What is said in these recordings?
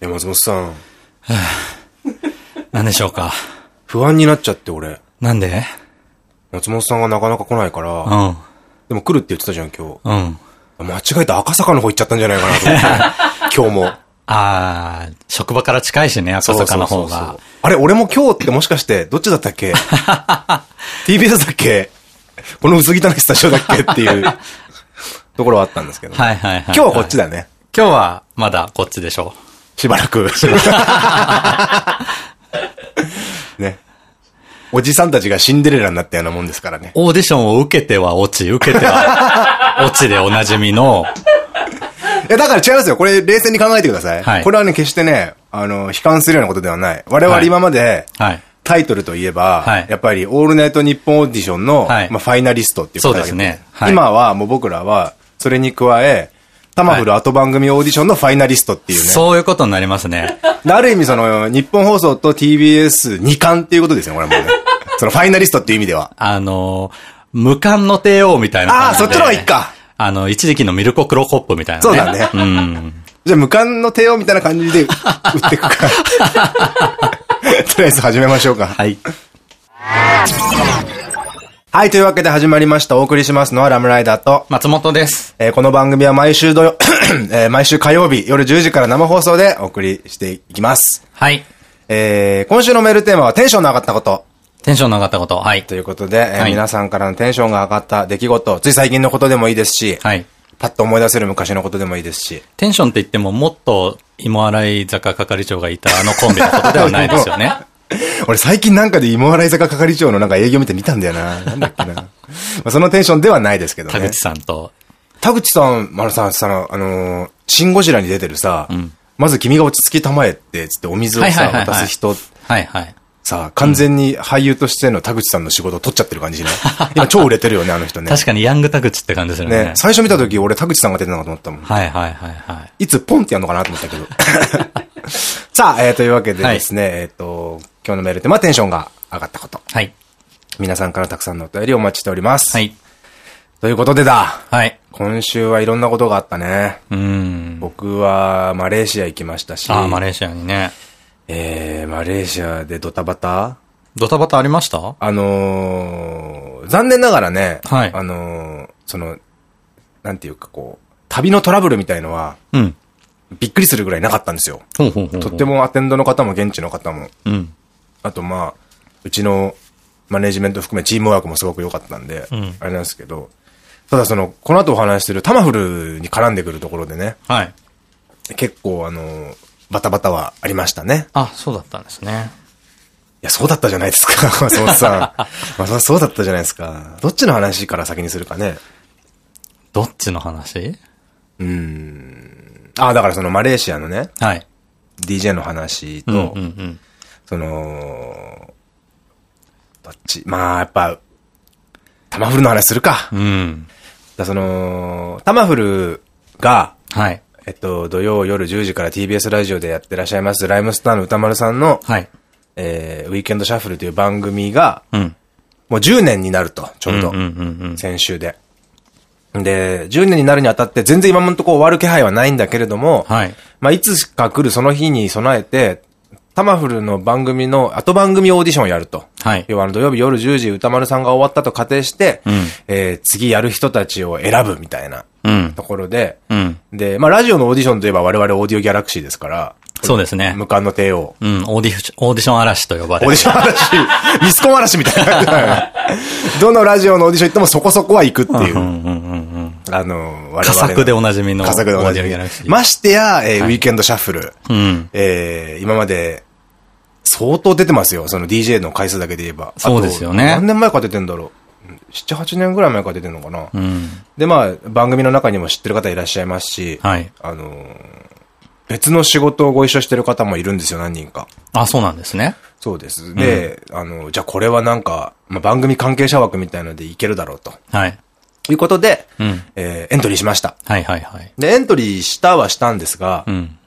え、松本さん。何でしょうか？不安になっちゃって、俺。なんで？松本さんがなかなか来ないから。うん。でも来るって言ってたじゃん、今うん。日。間違えて赤坂の方行っちゃったんじゃないかなと思って。今日も。あー、職場から近いしね、赤坂の方が。あれ、俺も今日ってもしかして、どっちだったっけ ?TBS だっけ？この薄汚いスタジオだっけっていう ところはあったんですけど。はいはいはい。今日はこっちだね。今日はまだこっちでしょしばらく。ね。おじさんたちがシンデレラになったようなもんですからね。オーディションを受けては落ち、受けては 落ちでおなじみの、いや、だから違いますよ。これ、冷静に考えてください。はいこれはね、決してね、あの、悲観するようなことではない。我々はい今まで、はい。タイトルといえば、はいやっぱり、オールナイトニッポンオーディションの、はいまあ、ファイナリストっていうそうですねはい今はもう僕らは、それに加え、タマフル後番組オーディションのファイナリストっていうね。そういうことになりますね。ある意味その、日本放送と TBS2 冠っていうことですね、これはもうね。そのファイナリストっていう意味では。あの、無冠の帝王みたいな。あーそっちの方がいいか。あの、一時期のミルコ・クロコップみたいなね。そうだねうん。じゃあ、無冠の帝王みたいな感じで 売っていくか。とりあえず始めましょうか。はい。はい、というわけで始まりました。お送りしますのはラムライダーと、松本です。えーこの番組は毎週土曜、えー毎週火曜日夜10時から生放送でお送りしていきます。はい。えー今週のメールテーマはテンションの上がったこと。テンションの上がったこと。はいと。いうことで、えーはい皆さんからのテンションが上がった出来事、つい最近のことでもいいですし、はい。パッと思い出せる昔のことでもいいですし、テンションって言っても、もっと芋洗い坂係長がいたあのコンビのことではないですよね。俺最近なんかで芋洗い坂係長のなんか営業見て見たんだよな。なんだっけな。まあそのテンションではないですけどね。田口さんと。田口さん、あのさ、さ、あのーシンゴジラに出てるさ、んまず君が落ち着きたまえって、つってお水をさ、渡す人、はいはい。さ、完全に俳優としての田口さんの仕事を取っちゃってる感じしない？今超売れてるよね、あの人ね。確かにヤング田口って感じするね。ね、最初見た時俺田口さんが出てたのかと思ったもん。はいはいはいはい。いつポンってやるのかなと思ったけど。さあ、えー、というわけでですね、えっ、と、今日のメールテーマはテンションが上がったこと。はい。皆さんからたくさんのお便りをお待ちしております。はい。ということでだ。はい。今週はいろんなことがあったね。うーん。僕はマレーシア行きましたし。ああ、マレーシアにね。えー、マレーシアでドタバタ？ドタバタありました？あのー、残念ながらね、はいあのー、その、なんていうかこう、旅のトラブルみたいのは、うん。びっくりするぐらいなかったんですよ。とってもアテンドの方も現地の方も、うん。あとまあ、うちのマネジメント含めチームワークもすごく良かったんで、うんあれなんですけど、ただその、この後お話しするタマフルに絡んでくるところでね、はい。結構あのー、バタバタはありましたね。あ、そうだったんですね。いや、そうだったじゃないですか、松本さん。松本そうだったじゃないですか。どっちの話から先にするかね。どっちの話？あ、だからそのマレーシアのね、はい。DJ の話と。その、どっち、まあ、やっぱ、タマフルの話するか。うん。だその、タマフルが、はい。えっと、土曜夜10時から TBS ラジオでやってらっしゃいます、ライムスターの歌丸さんの、はい。えー、ウィークエンドシャッフルという番組が、うん。もう10年になると、ちょうど。うんうんうんうん。先週で。で、10年になるにあたって全然今のところ終わる気配はないんだけれども、はい。まあ、いつか来るその日に備えて、タマフルの番組の後番組オーディションをやると。はい。要はあの土曜日夜10時宇多丸さんが終わったと仮定して、うんえー次やる人たちを選ぶみたいなうんと。ころで、うん。で、まあラジオのオーディションといえば我々オーディオギャラクシーですから、そうですね。無冠の帝王。うん。オーディション、オーディション嵐と呼ばれる。オーディション嵐、ミスコン嵐みたいな。どのラジオのオーディション行ってもそこそこは行くっていう。うんうんうんうん。あの、我々の。佳作でおなじみの。佳作でおなじみましてや、えーウィークエンドシャッフル。うん。えー今まで、相当出てますよ。その DJ の回数だけで言えば。そうですよね何年前から出てんだろう。7、8年ぐらい前から出てんのかな。うん。で、まあ、番組の中にも知ってる方いらっしゃいますし、はい。あのー別の仕事をご一緒してる方もいるんですよ、何人か。あ、そうなんですね。そうです。で、あの、じゃあこれはなんか、まあ、番組関係者枠みたいのでいけるだろうと。はい。いうことで、うん。えーエントリーしました。はいはいはい。で、エントリーしたはしたんですが、うん。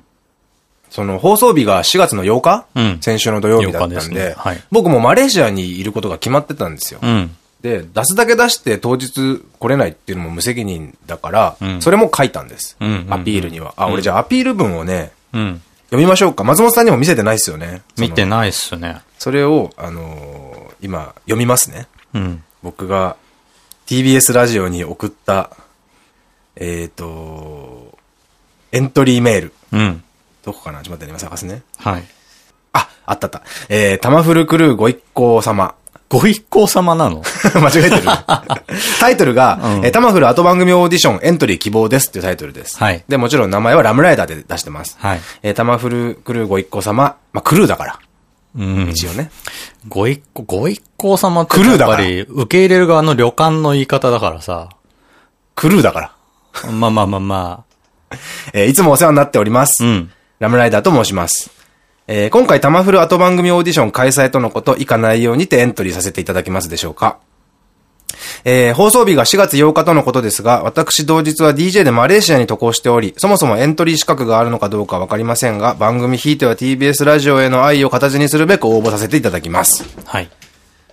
その放送日が4月の8日、うん先週の土曜日だったん8日で、ですねはい僕もマレーシアにいることが決まってたんですよ。うん。で、出すだけ出して当日来れないっていうのも無責任だから、うんそれも書いたんです。アピールには。あ、俺じゃあアピール文をね、うん。読みましょうか。松本さんにも見せてないですよね。見てないっすね。それを、あのー今、読みますね。うん。僕が TBS ラジオに送った、えっ、と、エントリーメール。うん。どこかな？ちょっと待ってね、今探すね。はい。あ、あったあった。えー、タマフルクルーご一行様。ご一行様なの？間違えてる。タイトルが、うんえータマフル後番組オーディションエントリー希望ですっていうタイトルです。はいで、もちろん名前はラムライダーで出してます。はい。えータマフルクルーご一行様。まあ、クルーだから。うん。一応ね。ご一行、ご一行様ってクルーだからやっぱり受け入れる側の旅館の言い方だからさ。クルーだから。まあまあまあま えーいつもお世話になっております。あ。うん。ラムライダーと申します。えー今回タマフル後番組オーディション開催とのこと、以下内容にてエントリーさせていただきますでしょうか。えー放送日が4月8日とのことですが、私同日は DJ でマレーシアに渡航しており、そもそもエントリー資格があるのかどうかわかりませんが、番組ひいては TBS ラジオへの愛を形にするべく応募させていただきます。はい。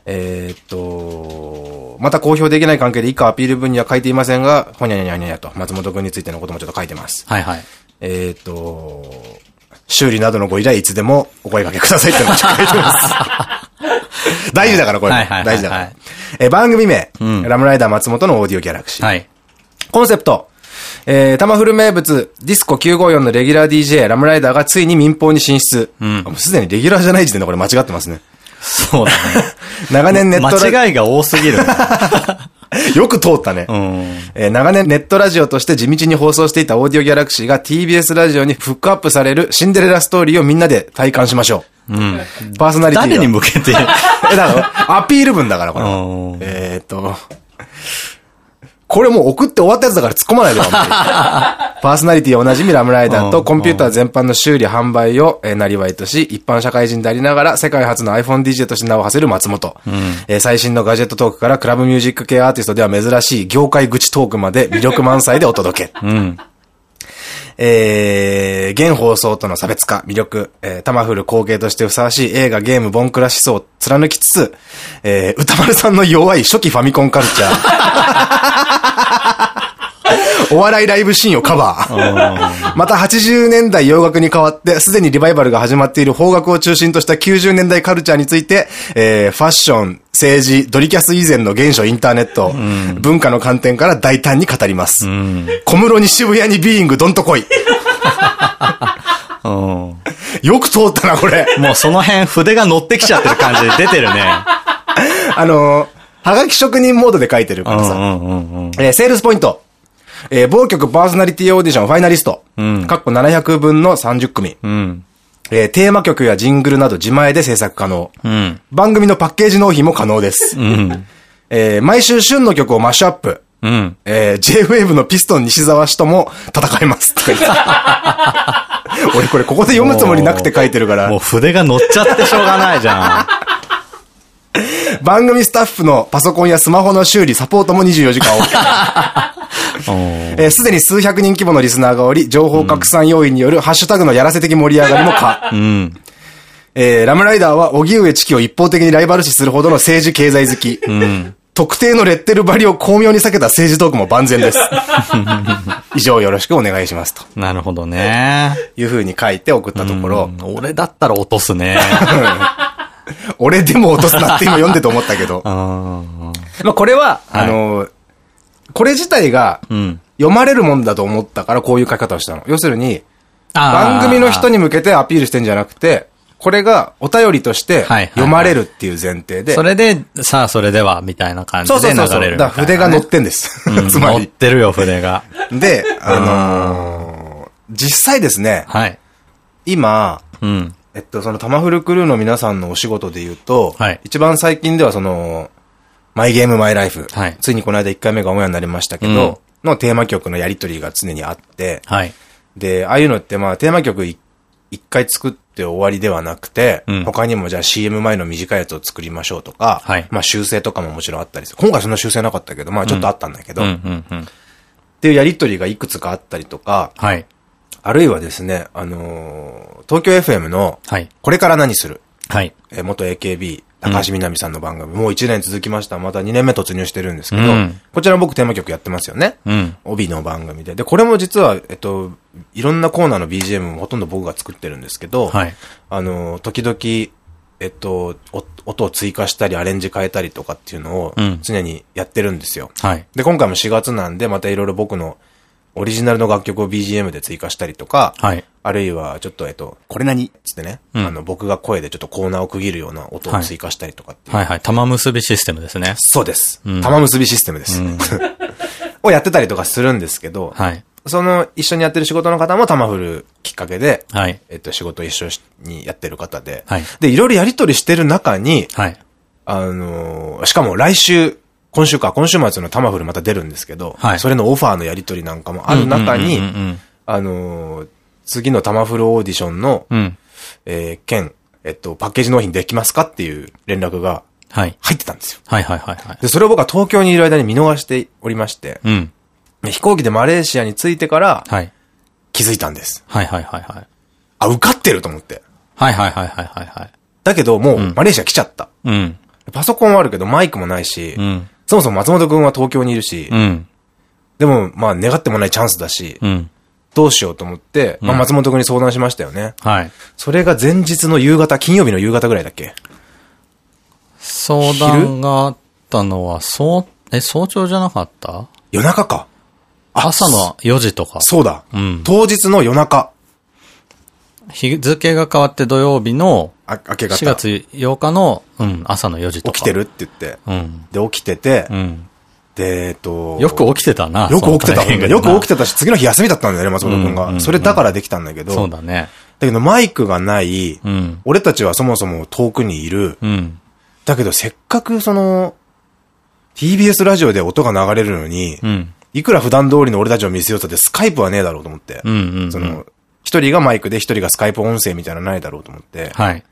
えーっと、また公表できない関係で以下アピール文には書いていませんが、ほにゃにゃにゃにゃと、松本くんについてのこともちょっと書いてます。はいはい。えっ、と、修理などのご依頼いつでもお声掛けくださいってのが書いてます。大事だから、これ。大事だから。えー番組名、うんラムライダー松本のオーディオギャラクシー。はい。コンセプト、えー、タマフル名物、ディスコ954のレギュラー DJ、ラムライダーがついに民放に進出。うんあもうすでにレギュラーじゃない時点でこれ間違ってますね。そうだね。長年ネットラ間違いが多すぎるね。よく通ったね。うん。えー長年ネットラジオとして地道に放送していたオーディオギャラクシーが TBS ラジオにフックアップされるシンデレラストーリーをみんなで体感しましょうん。う。パーソナリティは誰に向けて？え、だから、アピール文だから、これ。えーっと、これもう送って終わったやつだから突っ込まないでよ、パーソナリティおなじみラムライダーとうんコンピューター全般の修理販売を、えー、なりわいとし、一般社会人でありながら世界初の iPhoneDJ として名を馳せる松本。えー最新のガジェットトークからクラブミュージック系アーティストでは珍しい業界口トークまで魅力満載でお届け。うん。えー、現放送との差別化、魅力、えー、タマフル後継としてふさわしい映画、ゲーム、ボンクラ思想を貫きつつ、えー、歌丸さんの弱い初期ファミコンカルチャー。お笑いライブシーンをカバー。また80年代洋楽に変わって、すでにリバイバルが始まっている邦楽を中心とした90年代カルチャーについて、えー、ファッション、政治、ドリキャス以前の現象インターネット、文化の観点から大胆に語ります。うん。小室に渋谷にビーイングどんと来い。うん。よく通ったな、これ。もうその辺筆が乗ってきちゃってる感じで出てるね。あのー、はがき職人モードで書いてるからさ。えーセールスポイント。えー某局パーソナリティオーディションファイナリスト。うんかっこ700分の30組。うん。えーテーマ曲やジングルなど自前で制作可能。うん。番組のパッケージ納品も可能です。うん。えー毎週旬の曲をマッシュアップ。うん。えー J-Wave のピストン西沢氏とも戦えます。とか言って俺これここで読むつもりなくて書いてるからもう。筆が乗っちゃってしょうがないじゃ 番組スタッフのパソコンやスマホの修理、サポートも24時間 OK。すでに数百人規模のリスナーがおり、情報拡散要員によるハッシュタグのやらせ的盛り上がりもか。うん。えーラムライダーは、荻上チキを一方的にライバル視するほどの政治経済好き。うん。特定のレッテル張りを巧妙に避けた政治トークも万全です。以上よろしくお願いします。となるほどね。いう風に書いて送ったところ、うん俺だったら落とすね。俺でも落とすなって今読んでて思ったけど。うん。まあこれは、はいあのーこれ自体がうん。読まれるもんだと思ったからこういう書き方をしたの。要するに、番組の人に向けてアピールしてんじゃなくて、これがお便りとして読まれるっていう前提で。それで、さあ、それでは、みたいな感じそうそで流うそうそう。れるみたいなね。だ筆が乗ってんです。うん つま乗っり。てるよ、筆が。で、あのー実際ですね、はい。今、うん。えっと、そのタマフルクルーの皆さんのお仕事で言うと、はい一番最近ではその、マイゲームマイライフ。はいついにこの間1回目がオンエアになりましたけど、のテーマ曲のやりとりが常にあって、はい。で、ああいうのってまあテーマ曲い一回作って終わりではなくて、うん他にもじゃあ CM 前の短いやつを作りましょうとか、はいまあ修正とかももちろんあったりする。今回そんな修正なかったけど、まあちょっとあったんだけど、うん、っうん、うん。ていうやりとりがいくつかあったりとか、はい。あるいはですね、あのー東京 FM の、はい。これから何する？はい。えー元 AKB、高橋みなみさんの番組、もう1年続きました。また2年目突入してるんですけど、うんこちら僕テーマ曲やってますよね。うん。帯の番組で。で、これも実は、えっと、いろんなコーナーの BGM もほとんど僕が作ってるんですけど、はい。あの、時々、えっと、お音を追加したりアレンジ変えたりとかっていうのをうん常にやってるんですよ。はい。で、今回も4月なんで、またいろいろ僕のオリジナルの楽曲を BGM で追加したりとか、はい。あるいはちょっと、えっと、これ何つってね、うんあの、僕が声でちょっとコーナーを区切るような音を追加したりとかっていう。はいはい。玉結びシステムですね。そうです。うん玉結びシステムです。うん をやってたりとかするんですけど、はい。その一緒にやってる仕事の方も玉振るきっかけで、はい。えっと、仕事一緒にやってる方で、はいで、いろいろやりとりしてる中に、はい。あのーしかも来週、今週か、今週末のタマフルまた出るんですけど、はいそれのオファーのやりとりなんかもある中にあのー次のタマフルオーディションの、うん。えー件、えっと、パッケージ納品できますかっていう連絡がはい。入ってたんですよ。はいはいはいはい。で、それを僕は東京にいる間に見逃しておりまして、うん。飛行機でマレーシアに着いてからはい。気づいたんです。はいはいはいはい。あ、受かってると思って。はいはいはいはいはいはい。だけど、もう、マレーシア来ちゃった。うん。パソコンはあるけど、マイクもないし、うん。そもそも松本くんは東京にいるし、うん。でも、まあ、願ってもないチャンスだし、うん。どうしようと思って、まあ、松本くんに相談しましたよね。はい。それが前日の夕方、金曜日の夕方ぐらいだっけ？相談があったのは、そう、え、早朝じゃなかった？夜中か。朝の4時とか。そうだ。うん当日の夜中、日付が変わって土曜日のあ明け方。4月8日の、うん、朝の4時とか。起きてるって言って。うん。で、起きてて、うん。で、えっと、よく起きてたな。よく起きてた。よく起きてたし、次の日休みだったんだよね、松本くんが。それだからできたんだけど。そうだね。だけど、マイクがない、うん。俺たちはそもそも遠くにいる。うん。だけど、せっかくその、TBS ラジオで音が流れるのに、うん。いくら普段通りの俺たちを見せようとってスカイプはねえだろうと思って。その、一人がマイクで一人がスカイプ音声みたいなのないだろうと思って。はい。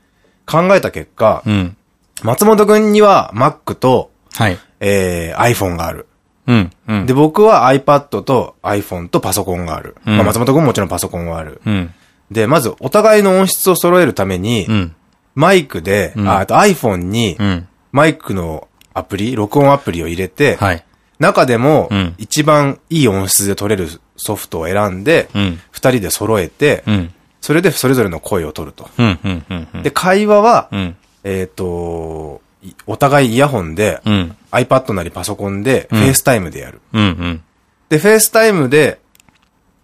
考えた結果、うん。松本くんには Mac と、はい。えー、iPhone がある。うん。うん。で、僕は iPad と iPhone とパソコンがある。うんまあ、松本くんももちろんパソコンはある。うん。で、まずお互いの音質を揃えるために、うん。マイクで、んああと iPhone にうん。マイクのアプリ、録音アプリを入れて、はい。中でもうん一番いい音質で録れるソフトを選んで、うん。二人で揃えて、うん。それでそれぞれの声を録ると。で、会話は、うん。えっと、いお互いイヤホンで、うん。iPad なりパソコンで、うん FaceTime でやる。で、 FaceTime で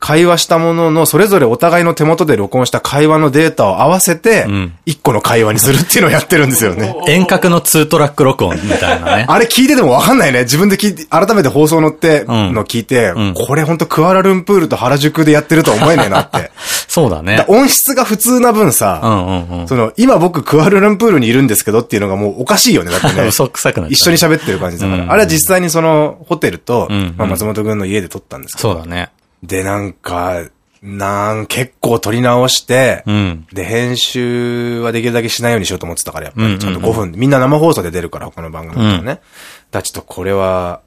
会話したものの、それぞれお互いの手元で録音した会話のデータを合わせてうん、一個の会話にするっていうのをやってるんですよね。遠隔のツートラック録音みたいなね。あれ聞いててもわかんないね。自分で聞いて、改めて放送乗っての聞いて、うんこれほんとクアラルンプールと原宿でやってるとは思えねえなって。そうだねだ。音質が普通な分うさ、んうんうん。その、今僕クアラルンプールにいるんですけどっていうのがもうおかしいよね。だってね。嘘くさくなっ一緒に喋ってる感じだから。うんあれは実際にその、ホテルと、うんうんまあ松本くんの家で録ったんですけど。そうだね。で、なんか、なん、結構撮り直して、うん。で、編集はできるだけしないようにしようと思ってたから、やっぱり。うんうんうんちゃんと5分、みんな生放送で出るから、他の番組だとね。だちょっとこれは、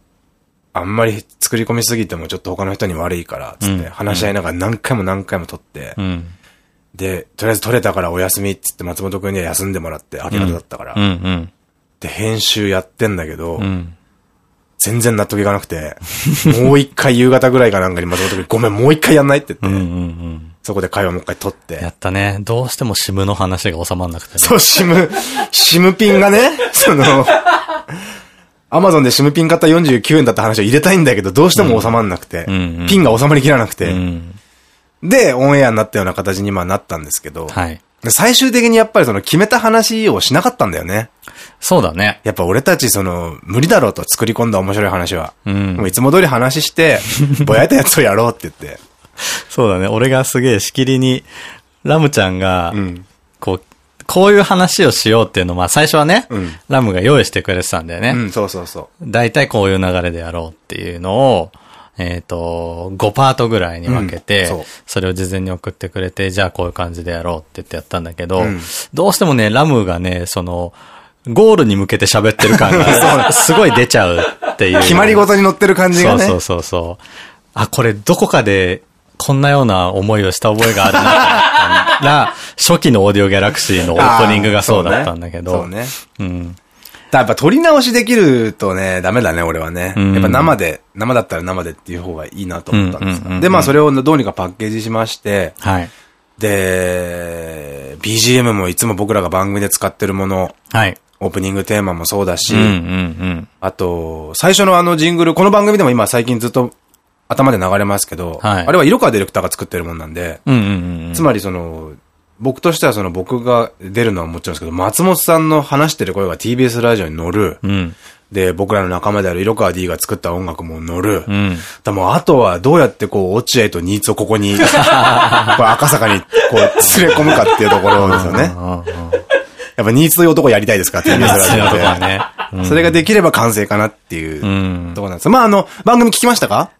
あんまり作り込みすぎてもちょっと他の人に悪いから、つっうんて話し合いながら何回も何回も撮ってう、ん。で、とりあえず撮れたからお休みっつって松本くんには休んでもらって、明け方だったからうん。うん。で、編集やってんだけどう、ん。全然納得いかなくて、もう一回夕方ぐらいかなんかに松本くんごめん、もう一回やんないって言って。そこで会話もう一回撮ってや、ったね。どうしてもシムの話が収まんなくてね。そう、シム、シムピンがね、その、アマゾンでシムピン買った49円だった話を入れたいんだけど、どうしても収まんなくて、ピンが収まりきらなくうて、ん。で、オンエアになったような形にまあなったんですけど、はい。で最終的にやっぱりその決めた話をしなかったんだよね。そうだね。やっぱ俺たちその、無理だろうと作り込んだ面白い話は。うんもういつも通り話して、ぼやいたやつをやろうって言って。そうだね。俺がすげえしきりに、ラムちゃんが、うん。こう、こういう話をしようっていうのを、まあ最初はね、うんラムが用意してくれてたんだよね。うん、そうそうそ大体こういう流れでやろうっていうのを、えっ、と、5パートぐらいに分けて、うんそうそれを事前に送ってくれて、じゃあこういう感じでやろうって言ってやったんだけど、うんどうしてもね、ラムがね、その、ゴールに向けて喋ってる感が すごい出ちゃうっていう。う。決まり事に乗ってる感じがね。そうそうそうそう。あ、これどこかでこんなような思いをした覚えがあるなら、初期のオーディオギャラクシーのオープニングがそうだったんだけど。そうね。うん。やっぱ撮り直しできるとね、ダメだね、俺はね。うんやっぱ生で、生だったら生でっていう方がいいなと思ったんですで、まあそれをどうにかパッケージしまして、はい。で、BGM もいつも僕らが番組で使ってるもの、はい。オープニングテーマもそうだし。あと、最初のあのジングル、この番組でも今最近ずっと頭で流れますけど、はいあれは色川ディレクターが作ってるもんなんで。つまりその、僕としてはその僕が出るのはもちろんですけど、松本さんの話してる声が TBS ラジオに乗る。うん。で、僕らの仲間である色川 D が作った音楽も乗る。うん。だもうあとはどうやってこう、落合とニーツをここに、こう赤坂にこう、連れ込むかっていうところですよね。やっぱニーツという男やりたいですから、TBS ラジオと。ね。うんそれができれば完成かなっていううん。ところなんです。まああの、番組聞きましたか？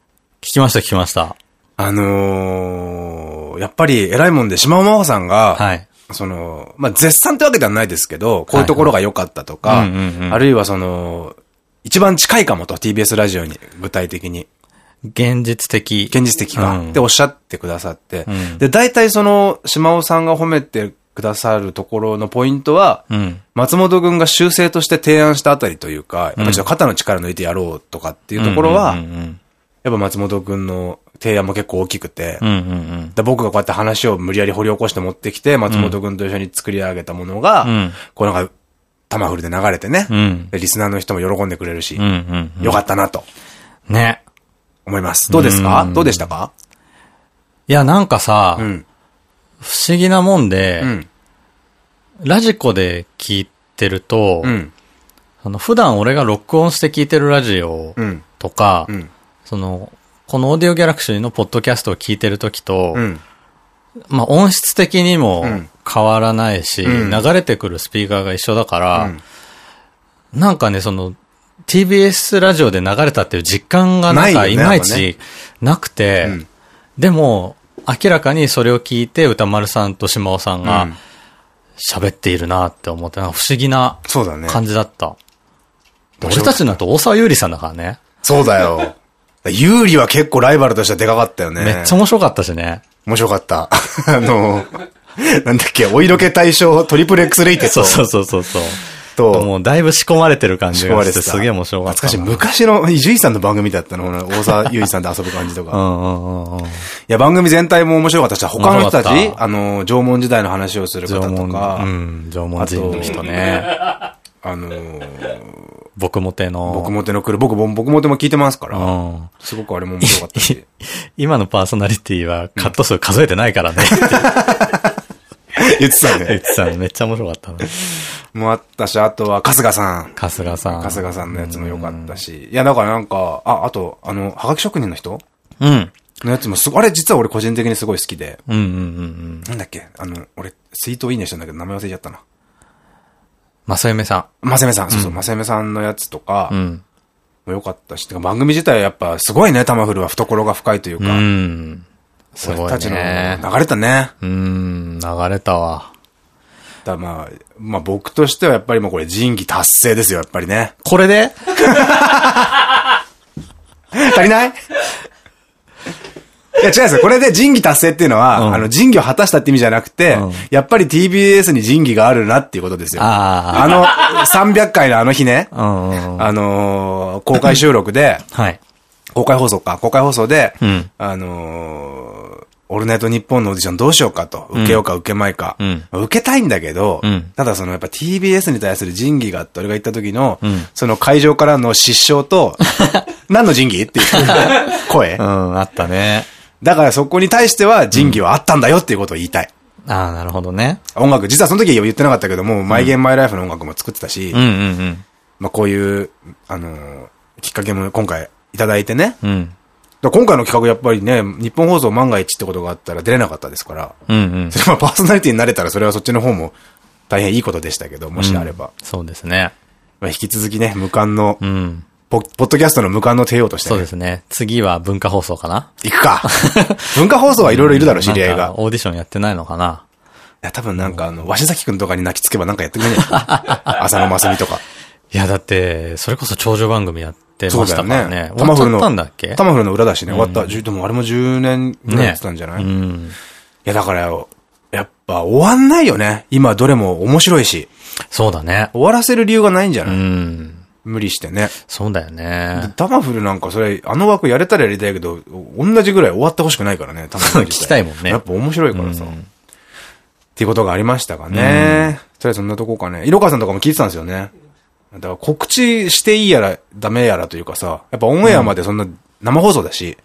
聞きました聞きました。あのー、やっぱり偉いもんで、島尾真帆さんが、はい。その、まあ、絶賛ってわけではないですけど、こういうところが良かったとかあるいはその、一番近いかもと、TBS ラジオに、具体的に。現実的。現実的か。うんっておっしゃってくださって。うんで、大体その、島尾さんが褒めてくださるところのポイントは、うん。松本くんが修正として提案したあたりというか、やっぱちょっと肩の力抜いてやろうとかっていうところは、やっぱ松本くんの提案も結構大きくて、僕がこうやって話を無理やり掘り起こして持ってきて、松本くんと一緒に作り上げたものが、うんこうなんか、タマフルで流れてね、うん。リスナーの人も喜んでくれるし。よかったなとね。思います。どうですか？うんどうでしたか？いや、なんかさ、うん。不思議なもんで、うん。ラジコで聞いてると、うん。あの普段俺が録音して聞いてるラジオうん。とか、うん。その、このオーディオギャラクシーのポッドキャストを聞いてるときと、うん。まあ音質的にもうん変わらないし、うん流れてくるスピーカーが一緒だから、うんなんかね、その、TBS ラジオで流れたっていう実感がなんかないまいちなくて、うんでも、明らかにそれを聞いて歌丸さんと島尾さんがうん喋っているなって思って、不思議な。感じだった。俺たちのと大沢優里さんだからね。そうだよ。有利は結構ライバルとしてはでかかったよね。めっちゃ面白かったしね。面白かった。あの、なんだっけ、お色気対象トリプル X レイテッドそうそうそうそう。と、もうだいぶ仕込まれてる感じがしてすげえ面白かったな。懐かしい。昔の伊集院さんの番組だったの、大沢優里さんと遊ぶ感じとか。いうんうんうんうん。や、番組全体も面白かったし、他の人たちあの、縄文時代の話をする方とか、うん、縄文人の人ね。あの、僕もての。僕も手の来る、僕も、僕も手も聞いてますから、うん。すごくあれも面白かったし。今のパーソナリティはカット数数えてないからね。言ってたね。言ってたのめっちゃ面白かったな。もあったし、あとは春日さん。春日さん。春日さんのやつも良かったし。いや、だからなんか、あ、あと、あの、はがき職人の人？うん。のやつもすごい、あれ実は俺個人的にすごい好きで。うんうんうんうん。なんだっけ？あの、俺、ツイートいいねしたんだけど名前忘れちゃったな。正夢さませめさん、そうそう、ませめさんのやつとかん。う、ん。も良かったし、てか番組自体やっぱすごいね、タマフルは懐が深いといううか、ん。すごい俺たちのね。流れたね。うん、流れたわ。だまあ、まあ僕としてはやっぱりもうこれ仁義達成ですよ、やっぱりね。これで？足りない？いや違うんですよ。これで仁義達成っていうのは、うんあの、仁義を果たしたって意味じゃなくて、うんやっぱり TBS に仁義があるなっていうことですよ。ああの、300回のあの日ね、あ。うんうんうん。あのー公開収録で、はい。公開放送か、公開放送で、うんあのーオールナイトニッポンのオーディションどうしようかと。受けようか受けまいか。うん受けたいんだけど、うんただそのやっぱ TBS に対する仁義があって、俺が言った時の、んその会場からの失笑と、何の仁義っていう 声。うん、あったね。だからそこに対しては仁義はあったんだよっていうことを言いたい。ああ、なるほどね。音楽、実はその時は言ってなかったけども、マイゲームマイライフの音楽も作ってたし、まあこういう、あのーきっかけも今回いただいてね。うん。今回の企画やっぱりね、日本放送万が一ってことがあったら出れなかったですから、うんうん。それはパーソナリティになれたらそれはそっちの方も大変いいことでしたけど、もしあれば。そうですね。まあ引き続きね、無冠の、うん。ポポッドキャストの無冠の帝王として、ね、そうですね。次は文化放送かな行くか 文化放送はいろいろいるだろう、知り合いが。オーディションやってないのかないや、多分なんかあの、鷲崎くんとかに泣きつけばなんかやってくれねえ 浅野真澄とか。いや、だって、それこそ長寿番組やってってましたからね。終わっちゃったんだっけ？タマフルの裏だしね、終わった。でもあれも10年ぐらいやってたんじゃない、いうん。やだからよ、やっぱ終わんないよね。今どれも面白いし。そうだね。終わらせる理由がないんじゃうない、ん。無理してね。そうだよね。タマフルなんかそれ、あの枠やれたらやりたいけど、同じぐらい終わってほしくないからね、タマフル。聞きたいもんねやっぱ面白いからさ。うんっていうことがありましたかね。とりあえずそんなとこかね。色川さんとかも聞いてたんですよね。だから告知していいやらダメやらというかさ、やっぱオンエアまでそんな生放送だし。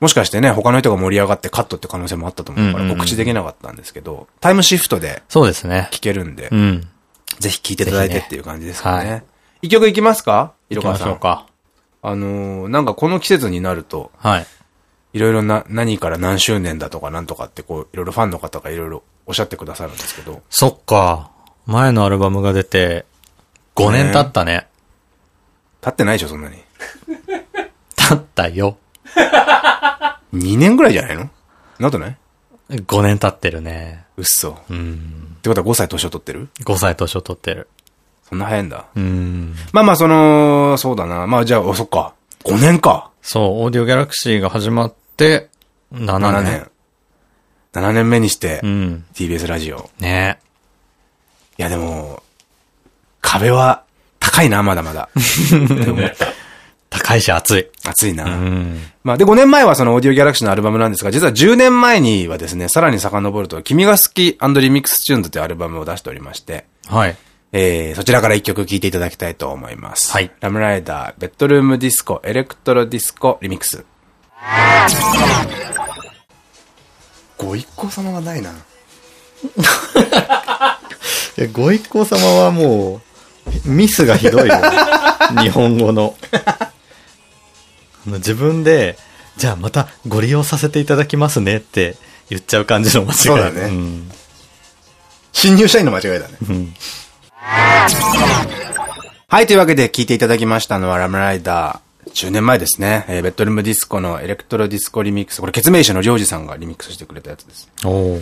もしかしてね、他の人が盛り上がってカットって可能性もあったと思うから告知できなかったんですけど、タイムシフトでそうですね。聞けるんでう、ん。ぜひ聞いていただいてっていう感じですかはね。一曲いきますか？色川さん。ましょうか。あのー、なんかこの季節になると、はい。いろいろな、何から何周年だとかなんとかってこう、いろいろファンの方がいろいろおっしゃってくださるんですけど、そっか。前のアルバムが出て、5年経ったね。経ってないでしょ、そんなに。経ったよ。2年ぐらいじゃないの？なことない？5年経ってるね。うっそ。っうん。てことは5歳年を取ってる？5歳年を取ってる。そんな早いんだ。うん。まあまあ、その、そうだな。まあじゃあ、おそっか。5年か。そう、オーディオギャラクシーが始まって、7 7年。年。7年目にしてう、ん。TBS ラジオ。ねいやでも、壁は高いな、まだまだ。って思った。高いし厚い。厚いな。うん。まあ、で、5年前はそのオーディオギャラクシーのアルバムなんですが、実は10年前にはですね、さらに遡ると、君が好きリミックスチューンズというアルバムを出しておりまして、はい。えー、そちらから一曲聴いていただきたいと思います。はい RAM RIDER、ベッドルームディスコ、エレクトロディスコ、リミックス。ご一行様がないな。ご一行様はもう、ミスがひどいよ。日本語の。自分で、じゃあまたご利用させていただきますねって言っちゃう感じの間違い。そうだねん新入社員の間違いだね。うんはい、というわけで聴いていただきましたのは RAM RIDER。10年前ですね。えーベッドルームディスコのエレクトロディスコリミックス。これ、ケツメイシの RYOJIさんがリミックスしてくれたやつです。おー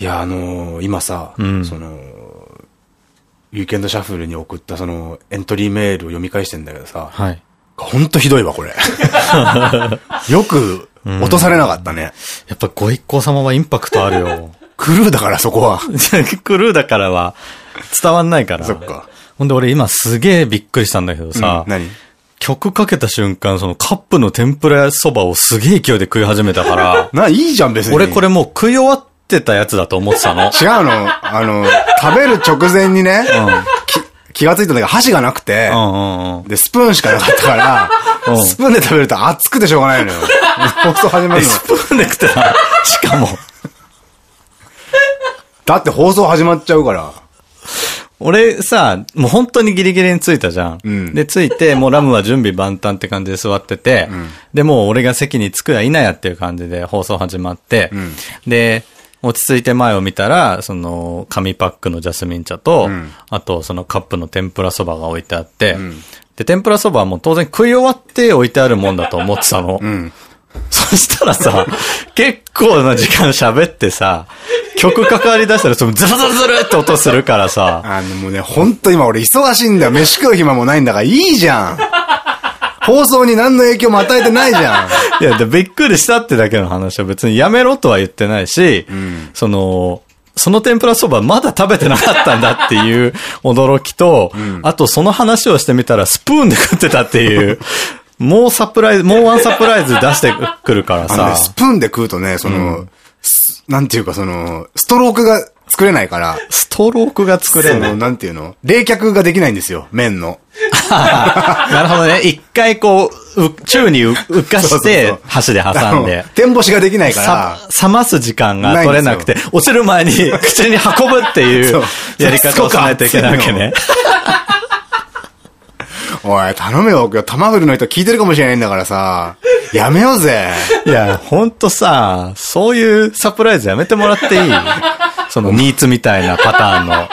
いや、あのー今さ、うんその、ウィーケンドシャッフルに送ったそのエントリーメールを読み返してんだけどさ、はい。ほんとひどいわ、これ。よく落とされなかったね。やっぱご一行様はインパクトあるよ。クルーだから、そこは。クルーだからは伝わんないから。そっか。ほんで俺今すげえびっくりしたんだけどさ、うん何？曲かけた瞬間、そのカップの天ぷらそばをすげえ勢いで食い始めたから、な、いいじゃん、別に。俺これもう食い終わってたやつだと思ってたの。違うの。あの、食べる直前にね、き気がついたんだけど、箸がなくて、うんうんうん。で、スプーンしかなかったから、うんスプーンで食べると熱くてしょうがないのよ。放送始まるの。スプーンで食ってた。しかも。だって放送始まっちゃうから。俺さ、もう本当にギリギリに着いたじゃん。うんで、着いて、もうラムは準備万端って感じで座ってて、で、もう俺が席に着くや否やっていう感じで放送始まって、んで、落ち着いて前を見たら、その、紙パックのジャスミン茶と、んあとそのカップの天ぷらそばが置いてあって、んで、天ぷらそばはもう当然食い終わって置いてあるもんだと思ってたの。うん。そしたらさ、結構な時間喋ってさ、曲かかり出したら、そのズルズルズルって音するからさ、あのもうね、ほんと今俺忙しいんだよ。飯食う暇もないんだからいいじゃん。放送に何の影響も与えてないじゃん。いや、でびっくりしたってだけの話は別にやめろとは言ってないし、ん。その、その天ぷらそばまだ食べてなかったんだっていう 驚きと、あとその話をしてみたらスプーンで食ってたっていう、もうサプライズ、もうワンサプライズ出してくるからあのね、さス、プーンで食うとね、その、すなんていうかその、ストロークが作れないから、ストロークが作れその、ない。なんていうの？冷却ができないんですよ、麺の。なるほどね。一回こう、う宙に浮浮かして箸で挟んで。天干しができないからさ、、冷ます時間が取れなくて、落ちる前に口に運ぶっていうやり方をしないといけないわけね。おい、頼めよ、今日、玉フルの人聞いてるかもしれないんだからさ、やめようぜ。いや、ほんとさ、そういうサプライズやめてもらっていい？そのニーツみたいなパターンの。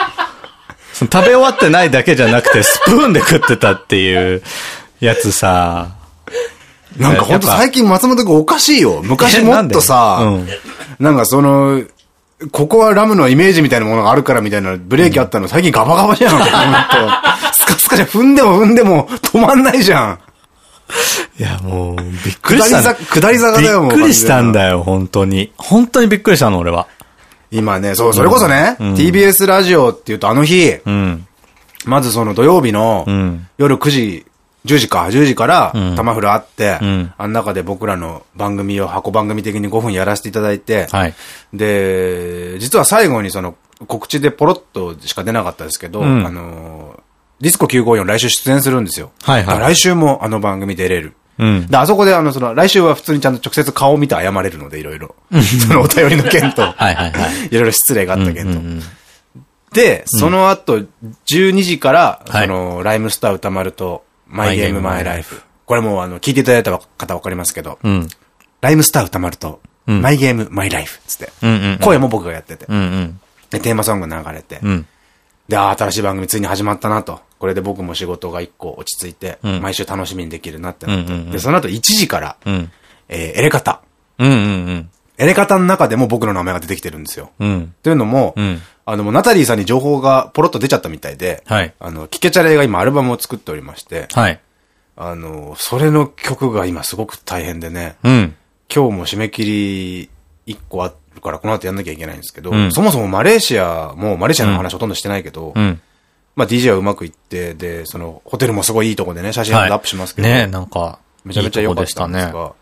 その食べ終わってないだけじゃなくて、スプーンで食ってたっていうやつさ。なんかほんと最近松本君おかしいよ。昔もっとさ、なんかその、ここはラムのイメージみたいなものがあるからみたいなブレーキあったの、最近ガバガバじゃん。スカスカじゃん。踏んでも踏んでも止まんないじゃん。いや、もう、びっくりしたんだ。下り坂だよ、もう。びっくりしたんだよ、本当に。本当にびっくりしたの、俺は。今ね、そう、それこそね、うん TBS ラジオって言うとあの日、うん。まずその土曜日のうん。夜9時、10時か、10時からうん玉フルあって、うんあの中で僕らの番組を箱番組的に5分やらせていただいて、はい。で、実は最後にその告知でポロッとしか出なかったですけど、うんあの、ディスコ954来週出演するんですよ。はいはい来週もあの番組出れる。うん。で、あそこであの、その、来週は普通にちゃんと直接顔を見て謝れるので、いろいろ。そのお便りの件と、はいはいはい。いろいろ失礼があった件と。で、その後、12時から、はいその、ライムスター歌丸と、マイゲームマイライフ。これもう、あの、聞いていただいた方わかりますけど、うん。ライムスター歌丸と、うんマイゲームマイライフ、つって。声も僕がやってて。うんうん。で、テーマソング流れて。うん。で、あー新しい番組ついに始まったなと。これで僕も仕事が一個落ち着いて、うん毎週楽しみにできるなってなって。で、その後1時から、うん。えーエレカタ。エレカタの中でも僕の名前が出てきてるんですよ。というのも、うんあの、もうナタリーさんに情報がポロッと出ちゃったみたいで、はい。あの、キケチャレが今アルバムを作っておりまして、はい。あの、それの曲が今すごく大変でね、うん。今日も締め切り1個あるからこの後やんなきゃいけないんですけど、うんそもそもマレーシアも、マレーシアの話ほとんどしてないけど、うん。まあ DJ はうまくいって、で、その、ホテルもすごいいいとこでね、写真アップしますけど、ねなんか、めちゃめちゃ良かったんですが、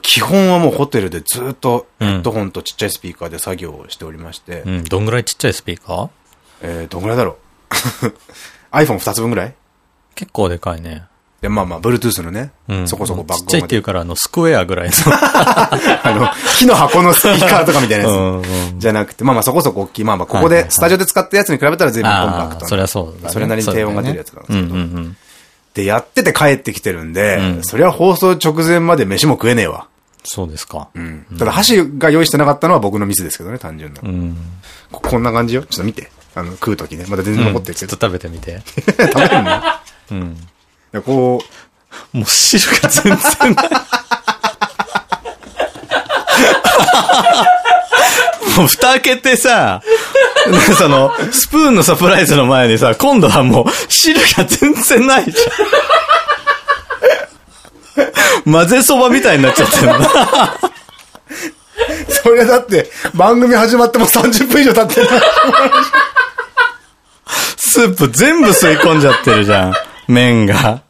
基本はもうホテルでずっとヘうんッドホンとちっちゃいスピーカーで作業をしておりまして、うん。どんぐらいちっちゃいスピーカー？えー、どんぐらいだろう ?iPhone2 つ分ぐらい？結構でかいね。で、まあまあ、Bluetooth のね、うん。そこそこバッちっちゃいっていうから、あの、スクエアぐらいの。あの、木の箱のスピーカーとかみたいなうんやうんつ。じゃなくて、まあまあそこそこ大きい。まあまあここでスタジオで使ったやつに比べたら随分コンパクトそりゃそうだね。それなりに低音が出るやつなんですけど。うんうんうん。で、やってて帰ってきてるんで、うんそりゃ放送直前まで飯も食えねえわ。そうですか。うん。ただ箸が用意してなかったのは僕のミスですけどね、単純な。うん。ここんな感じよ。ちょっと見て。あの、食うときね。まだ全然残ってるけど。ちょっと食べてみて。食べるの？うん。でこう、もう汁が全然ない。もう蓋開けてさ、その、スプーンのサプライズの前にさ、今度はもう汁が全然ないじゃん。混ぜそばみたいになっちゃってるな。それだって、番組始まってもう30分以上経ってる。スープ全部吸い込んじゃってるじゃん。麺が。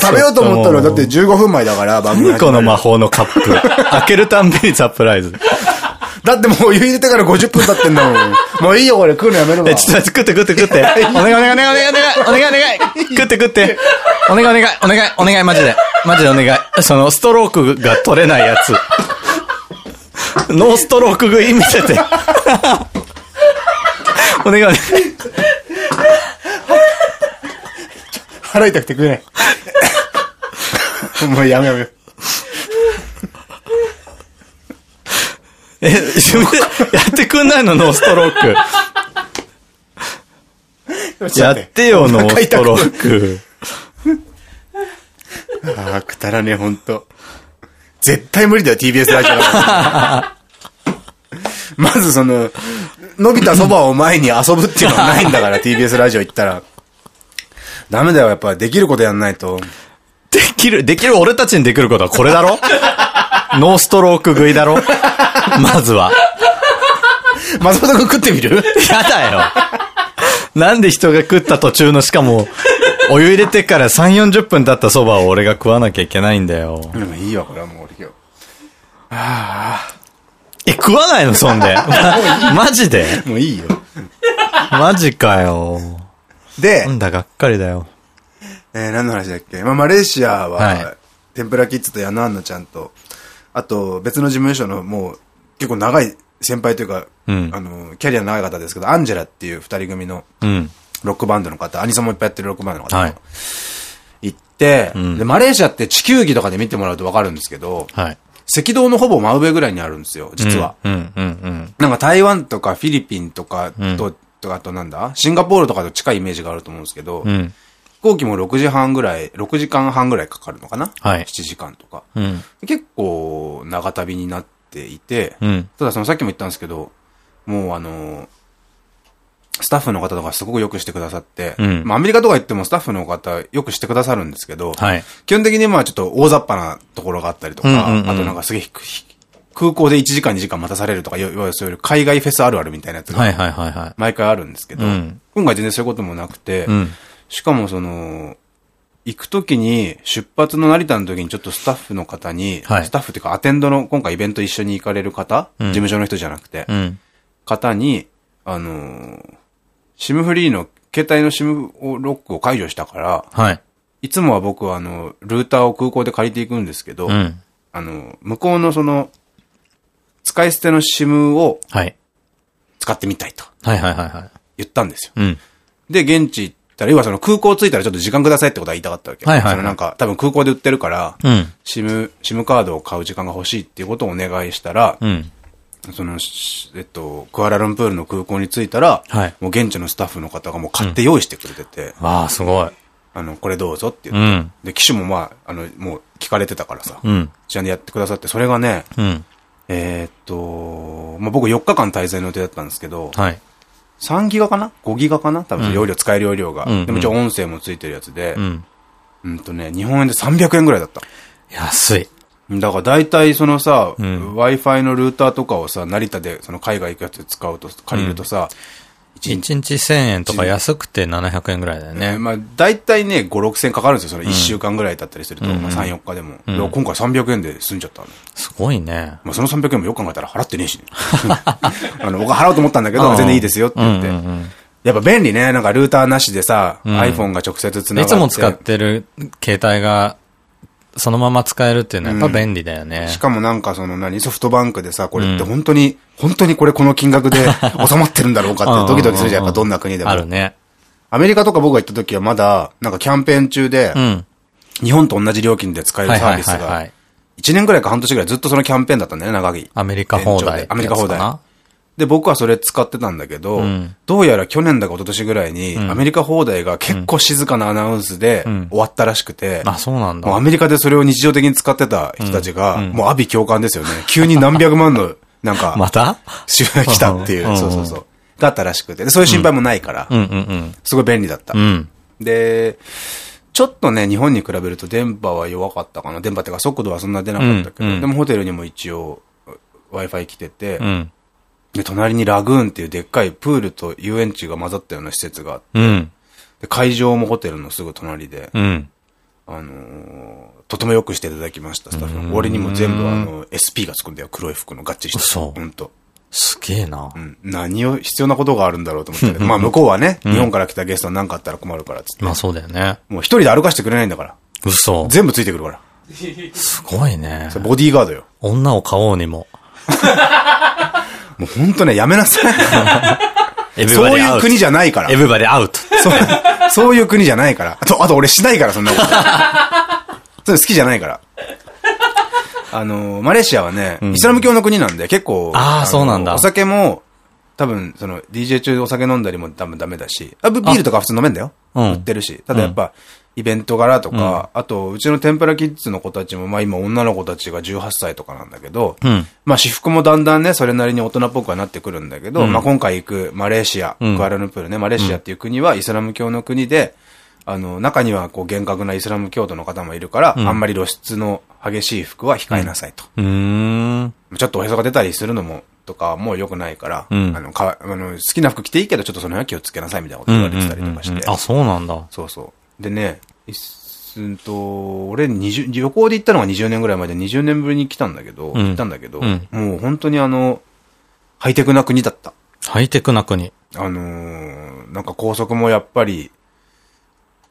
食べようと思ったら、だって15分前だから、番組始まるこの魔法のカップ。開けるたんびにサプライズ。だってもうお湯入れてから50分経ってんだもん。もういいよ、これ食うのやめるわ。え、ちょっと待って、食って食って食って。お願いお願いお願いお願いお願いお願い食って食って。お願いお願いお願いお願いマジで。マジでお願い。その、ストロークが取れないやつ。ノーストローク食い見せて。お願いお願い。腹痛くて食えない。もうやめやめよえ、自分でやってくんないのノーストローク。う。やってよ、ノーストローク。ああ、くたらねえ、ほんと。絶対無理だよ、TBS ラジオ。まずその、伸びたそばを前に遊ぶっていうのはないんだから、TBS ラジオ行ったら。ダメだよ、やっぱできることやんないと。できる、できる俺たちにできることはこれだろ？ノーストローク食いだろ？まずは。松本くん食ってみる？やだよ。なんで人が食った途中の、しかも、お湯入れてから3、40分経ったそばを俺が食わなきゃいけないんだよ。でもいいわ、これはもう俺今え、食わないの？そんで。まマジで？日。もういいよ。マジかよ。でな、んだ、がっかりだよ。えー、何の話だっけ？まあ、マレーシアは、はい天ぷらキッズと矢野アンナちゃんと、あと、別の事務所のもう、結構長い先輩というか、うんあの、キャリアの長い方ですけど、アンジェラっていう二人組のうん。ロックバンドの方、アニソンもいっぱいやってるロックバンドの方はいと行って、んで、マレーシアって地球儀とかで見てもらうとわかるんですけど、はい。赤道のほぼ真上ぐらいにあるんですよ、実は。うん、うん、うん。なんか台湾とかフィリピンとかうんと、とかあとなんだシンガポールとかと近いイメージがあると思うんですけど、うん。飛行機も6時半ぐらい、6時間半ぐらいかかるのかな？はい ?7 時間とか。うん。結構長旅になっていて、うん。ただそのさっきも言ったんですけど、もうあの、スタッフの方とかすごくよくしてくださって、うんまあアメリカとか行ってもスタッフの方よくしてくださるんですけど、はい。基本的にまあちょっと大雑把なところがあったりとか、あとなんかすげえ空港で1時間2時間待たされるとか、いわゆるそういう海外フェスあるあるみたいなやつはいが毎回あるんですけど、うん今回全然そういうこともなくて、い。うん。しかもその、行くときに、出発の成田の時にちょっとスタッフの方に、はいスタッフっていうかアテンドの今回イベント一緒に行かれる方、うん事務所の人じゃなくて、うん。方に、あのー、シムフリーの携帯のシムロックを解除したから、はい。いつもは僕はあの、ルーターを空港で借りていくんですけど、うん。あの、向こうのその、使い捨てのシムをはい。使ってみたいとはいはいはいはい。言ったんですよ。うん。で、現地行ったら、要はその空港着いたらちょっと時間くださいってことは言いたかったわけ。はいはいはいそのなんか、多分空港で売ってるから、うん。シム、シムカードを買う時間が欲しいっていうことをお願いしたら、うん。その、しえっと、クアラルンプールの空港に着いたら、はいもう現地のスタッフの方がもう買って用意してくれてて、わあ、すごい。あの、これどうぞってう言って。ん。で、機種もまあ、あの、もう聞かれてたからさ、うん。ちゃんとやってくださって、それがね、うん。えーっと、まあ、僕4日間滞在の予定だったんですけど、はい。3ギガかな ?5 ギガかな？多分容量、使える容量が。うんでも一応音声もついてるやつで、うん。うんとね、日本円で300円ぐらいだった。安い。だから大体そのさ、うん Wi-Fi のルーターとかをさ、成田でその海外行くやつ使うと、借りるとさ、一1日1000円とか安くて700円ぐらいだよね。ねまあ大体ね、5、6千かかるんですよ。その1週間ぐらいだったりすると、うんまあ3、4日でも。うん今回300円で済んじゃったの。すごいね。まあその300円もよく考えたら払ってねえしね。あの、僕は払おうと思ったんだけど、全然いいですよって言って。やっぱ便利ね。なんかルーターなしでさ、うん iPhone が直接繋がって。いつも使ってる携帯が、そのまま使えるっていうのはやっぱ便利だよね。しかもなんかその何、ソフトバンクでさ、これってうん本当に、本当にこれこの金額で 収まってるんだろうかってドキドキするじゃん、やっぱどんな国でも。あるね。アメリカとか僕が行った時はまだ、なんかキャンペーン中でう、ん。日本と同じ料金で使えるサービスが、はいはい。1年ぐらいか半年ぐらいずっとそのキャンペーンだったんだよね、長木。アメリカ放題。アメリカ放題で、僕はそれ使ってたんだけど、うんどうやら去年だか一昨年ぐらいに、アメリカ放題が結構静かなアナウンスでん終わったらしくて、あ、そうなんだ。もうアメリカでそれを日常的に使ってた人たちが、うんもう阿鼻共感ですよね。急に何百万の、なんか、また？収入が来たっていうう、んそうそうそう。があったらしくて。でそういう心配もないから、すごい便利だった。で、ちょっとね、日本に比べると電波は弱かったかな。電波っていうか速度はそんな出なかったけど、でもホテルにも一応 Wi-Fi 来てて、うん。で、隣にラグーンっていうでっかいプールと遊園地が混ざったような施設があって、うん。で会場もホテルのすぐ隣で、うん。あのーとてもよくしていただきました、スタッフの。俺にも全部あの、SP がつくんだよ、黒い服のがっちりした。嘘ほんと。すげえなう。ん。何を、必要なことがあるんだろうと思ったけど、まあ向こうはね、日本から来たゲスト何かあったら困るからっつって。まあそうだよね。もう一人で歩かしてくれないんだから。嘘。全部ついてくるから。すごいねボディーガードよ。女を買おうにも。もうほんとね、やめなさい。そういう国じゃないからエ。ブバディアウト。そう、そういう国じゃないから。あと、あと俺しないから、そんなこと。それ好きじゃないから。あの、マレーシアはね、イスラム教の国なんで結構、あーのそうなんだお酒も、多分、その、DJ 中お酒飲んだりも多分ダメだし、あビビールとか普通飲めんだよ。うん売ってるし。ただやっぱ、イベント柄とか、あと、うちの天ぷらキッズの子たちも、まあ今女の子たちが18歳とかなんだけど、うん。まあ私服もだんだんね、それなりに大人っぽくはなってくるんだけど、うん。まあ今回行くマレーシア、うん。クアラルンプールね、マレーシアっていう国はイスラム教の国で、あの、中にはこう厳格なイスラム教徒の方もいるから、ん。あんまり露出の激しい服は控えなさいと。ちょっとおへそが出たりするのも、とかもう良くないから、うん。あのかあの、好きな服着ていいけど、ちょっとその辺は気をつけなさいみたいなこと言われてたりとかして。あ、そうなんだ。そうそう。でね、いっすんと、俺20、旅行で行ったのが20年ぐらい前で20年ぶりに来たんだけど、うん行ったんだけど、うんもう本当にあの、ハイテクな国だった。ハイテクな国。あのー、なんか高速もやっぱり、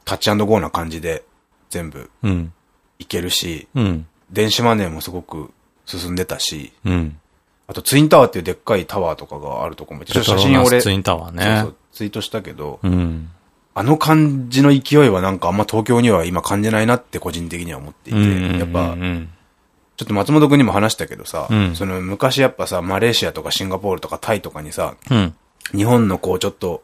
タッチゴーな感じで全部うん。行けるし、うん。電子マネーもすごく進んでたし、うん。あとツインタワーっていうでっかいタワーとかがあるとこもちょっと写真俺、ツインタワーそうねそう。ツイートしたけど、うん。あの感じの勢いはなんかあんま東京には今感じないなって個人的には思っていて、うん。やっぱう、ん。ちょっと松本くんにも話したけどさ、うんその昔やっぱさ、マレーシアとかシンガポールとかタイとかにさ、うん。日本のこうちょっと、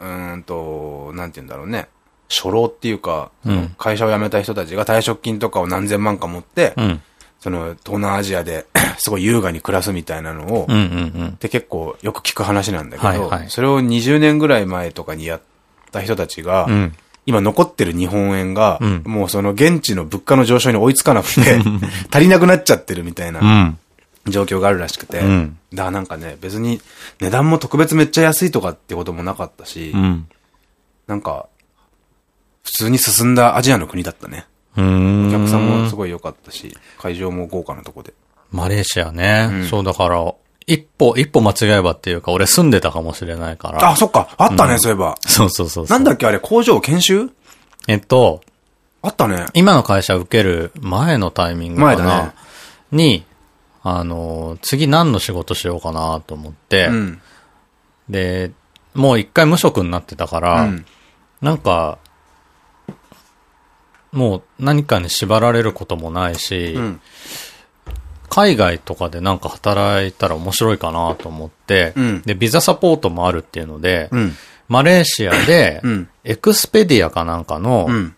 うーんと、なんて言うんだろうね、初老っていうか、うん会社を辞めた人たちが退職金とかを何千万か持って、うん。その、東南アジアで、すごい優雅に暮らすみたいなのを。って結構よく聞く話なんだけど、はいはいそれを20年ぐらい前とかにやった人たちが、うん。今残ってる日本円が、うんもうその現地の物価の上昇に追いつかなくて、足りなくなっちゃってるみたいなうん。状況があるらしくて、うんだからなんかね、別に値段も特別めっちゃ安いとかってこともなかったし、うん。なんか、普通に進んだアジアの国だったね。うーん。お客さんもすごい良かったし、会場も豪華なとこで。マレーシアね。うんそうだから、一歩、一歩間違えばっていうか、俺住んでたかもしれないから。あ、そっか、あったね、そういえば。そうそうそうそう。なんだっけあれ、工場研修？えっと、あったね。今の会社受ける前のタイミングかな。前だねに、あの、次何の仕事しようかなと思って、うん。で、もう一回無職になってたから、うんなんか、もう何かに縛られることもないし、うん。海外とかでなんか働いたら面白いかなと思って、うんで、ビザサポートもあるっていうので、うん。マレーシアでう、ん。エクスペディアかなんかのうん。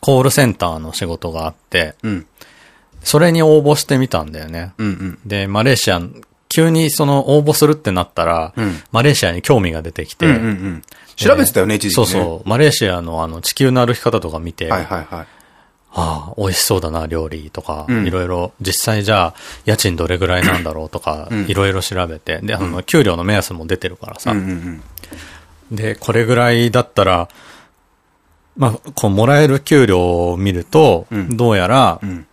コールセンターの仕事があって、うん。それに応募してみたんだよね。うん。うん。で、マレーシア、急にその応募するってなったら、うんマレーシアに興味が出てきて。調べてたよね、一時期ね。そうそう、マレーシアのあの地球の歩き方とか見て、はいはいはい。ああ、美味しそうだな、料理とか、うん。いろいろ、実際じゃあ、家賃どれぐらいなんだろうとかうん、いろいろ調べて、で、あの、給料の目安も出てるからさ、で、これぐらいだったら、まあ、こう、もらえる給料を見ると、うん。どうやら、うん。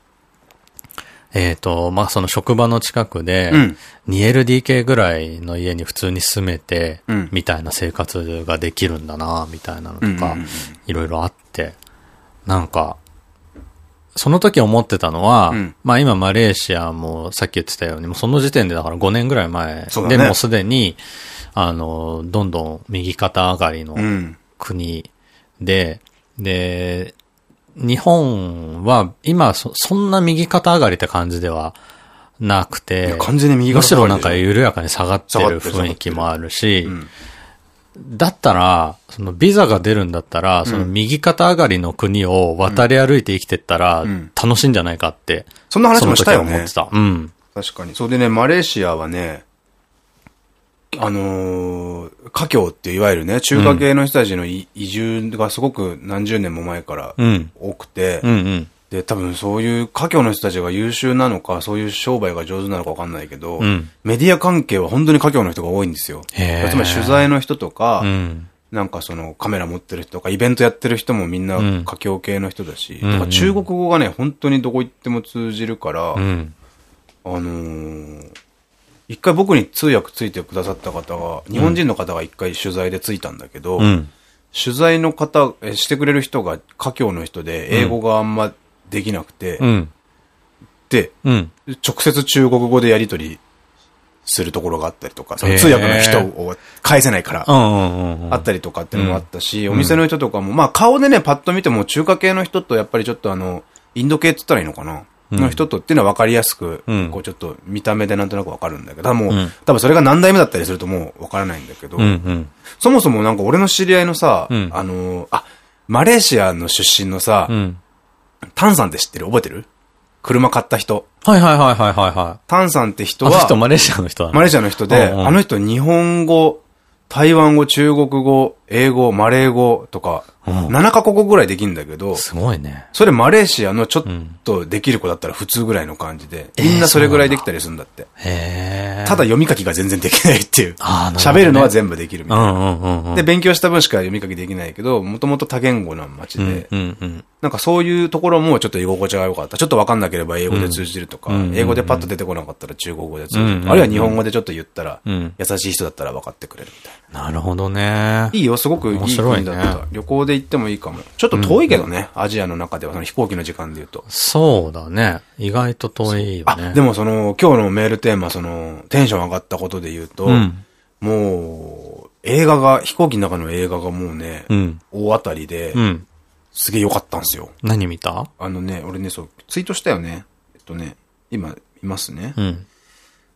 うん。えっと、まあ、その職場の近くで、うん。2LDK ぐらいの家に普通に住めて、うん。みたいな生活ができるんだな、みたいなのとかいろいろあって、なんか、その時思ってたのは、うん。まあ今マレーシアもさっき言ってたように、もうその時点でだから5年ぐらい前で、もうすでに、あの、どんどん右肩上がりのうん。国で、で、日本は今そそんな右肩上がりって感じではなくいてや、完全に右むしろなん肩上がりでしょか緩やかに下がってる雰囲気もあるし、うん。だったら、そのビザが出るんだったら、その右肩上がりの国を渡り歩いて生きてったらうん楽しいんじゃないかって、そんな話もしたよね思って。た。うん。確かに。そうでね、マレーシアはね、あのー、華僑っていわゆるね、中華系の人たちのい移住がすごく何十年も前からうん。多くて、うんうん。で、多分そういう華僑の人たちが優秀なのか、そういう商売が上手なのかわかんないけど、うんメディア関係は本当に華僑の人が多いんですよ。つまり取材の人とか、うん。なんかそのカメラ持ってる人とか、イベントやってる人もみんなうん華僑系の人だし、うんだから中国語がね、本当にどこ行っても通じるから、うん。あのー一回僕に通訳ついてくださった方が、日本人の方が一回取材でついたんだけど、うん。取材の方、えしてくれる人が華僑の人で、英語があんまできなくて、うん。で、うん。直接中国語でやり取りするところがあったりとか、その通訳の人を返せないから。あったりとかっていうのもあったし、お店の人とかも、まあ顔でね、パッと見ても中華系の人とやっぱりちょっとあの、インド系って言ったらいいのかな、の人とっていうのは分かりやすく、うんこうちょっと見た目でなんとなく分かるんだけど、もう、うん多分それが何代目だったりするともう分からないんだけど、うんうん。そもそもなんか俺の知り合いのさ、うんあの、あ、マレーシアの出身のさ、うん。タンさんって知ってる？覚えてる？車買った人。はいはいはいはいはいはい。タンさんって人あのは、人マレーシアの人だねマレーシアの人で、あの人日本語、台湾語、中国語、英語、マレー語とか、うん7カ国語ぐらいできるんだけど、すごいね。それマレーシアのちょっんとできる子だったら普通ぐらいの感じで、みんなそれぐらいできたりするんだって。へえ。ただ読み書きが全然できないっていう。あーなるほどね喋るのは全部できるみたいな。うんうんうんうん。で、勉強した分しか読み書きできないけど、もともと多言語な街うんで、うんうん。なんかそういうところもちょっと居心地が良かった。ちょっとわかんなければ英語で通じるとか、うん英語でパッと出てこなかったら中国語で通じるうんとか、あるいは日本語でちょっと言ったら、うん優しい人だったら分かってくれるみたいな。なるほどね。いいよ、すごくいい面白いね国だった。旅行で行ってもいいかも。ちょっと遠いけどね、アジアの中では、その飛行機の時間で言うと。そうだね。意外と遠いよね。あ、でもその、今日のメールテーマ、その、テンション上がったことで言うと、うんもう、映画が、飛行機の中の映画がもうね、うん。大当たりで、うん。すげえ良かったんですよ。何見た？あのね、俺ね、そう、ツイートしたよね。えっとね、今、見ますね。うん。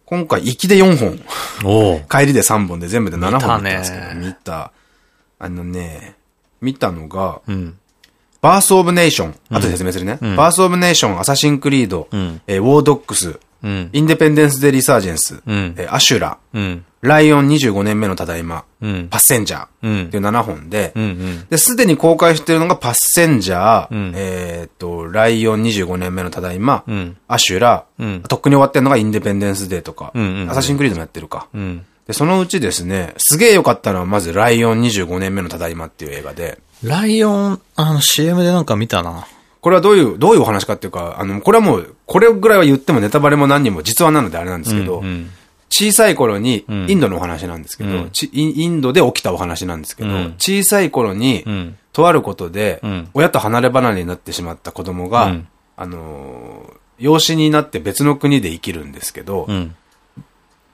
今回、行きで4本。帰りで3本で全部で7本見たんですけど、見た。あのね、見たのが、うん。バースオブネーション、後で説明するね。バースオブネーション、アサシンクリード、えーウォードッグス、うん。インデペンデンス・デイ・リサージェンス、んえーアシュラ、うん。ライオン25年目のただいま、うんパッセンジャー、うんっていう7本で、うん。うん。で、すでに公開してるのがパッセンジャー、んえーっと、ライオン25年目のただいま、んアシュラ、んとっくに終わってるのがインデペンデンス・デーとか、んうんうんアサシンクリードもやってるか。うん。で、そのうちですね、すげえ良かったのはまずライオン25年目のただいまっていう映画で、ライオン、あの CM でなんか見たな。これはどういう、どういうお話かっていうか、あの、これはもう、これぐらいは言ってもネタバレも何にも実話なのであれなんですけど、うん。小さい頃に、インドのお話なんですけど、ちインインドで起きたお話なんですけど、うん。小さい頃に、ん。とあることで、ん。親と離れ離れになってしまった子供が、うん。あのー養子になって別の国で生きるんですけど、うん。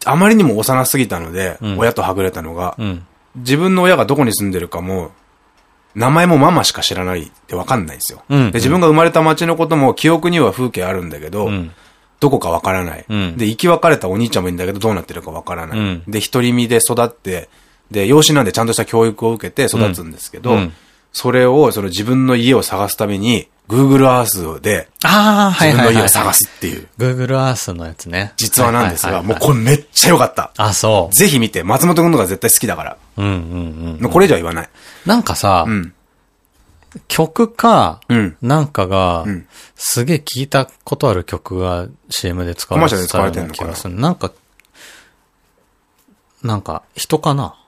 あまりにも幼すぎたので、ん。親とはぐれたのが、うん。自分の親がどこに住んでるかも、名前もママしか知らないってわかんないんですよ。うん。で自分が生まれた町のことも記憶には風景あるんだけど、ん。どこかわからない、うん。で、生き別れたお兄ちゃんもいいんだけど、どうなってるかわからない。うん。で、独り身で育って、で、養子なんでちゃんとした教育を受けて育つんですけど、うん。それを、その自分の家を探すために、Google Earth でああ、はい自分。の家を探すっていう、Google Earth のやつね。実話なんですが、もうこれめっちゃ良かった。あ、そぜひ見て、松本くんのが絶対好きだから。う。うんうんうん。これ以上は言わない。なんかさ、うん。曲か、うんなんかが、んすげえ聞いたことある曲が CM で使われてたようなコマーシャルで使われてんのかな？なんか、なんか、人かな？で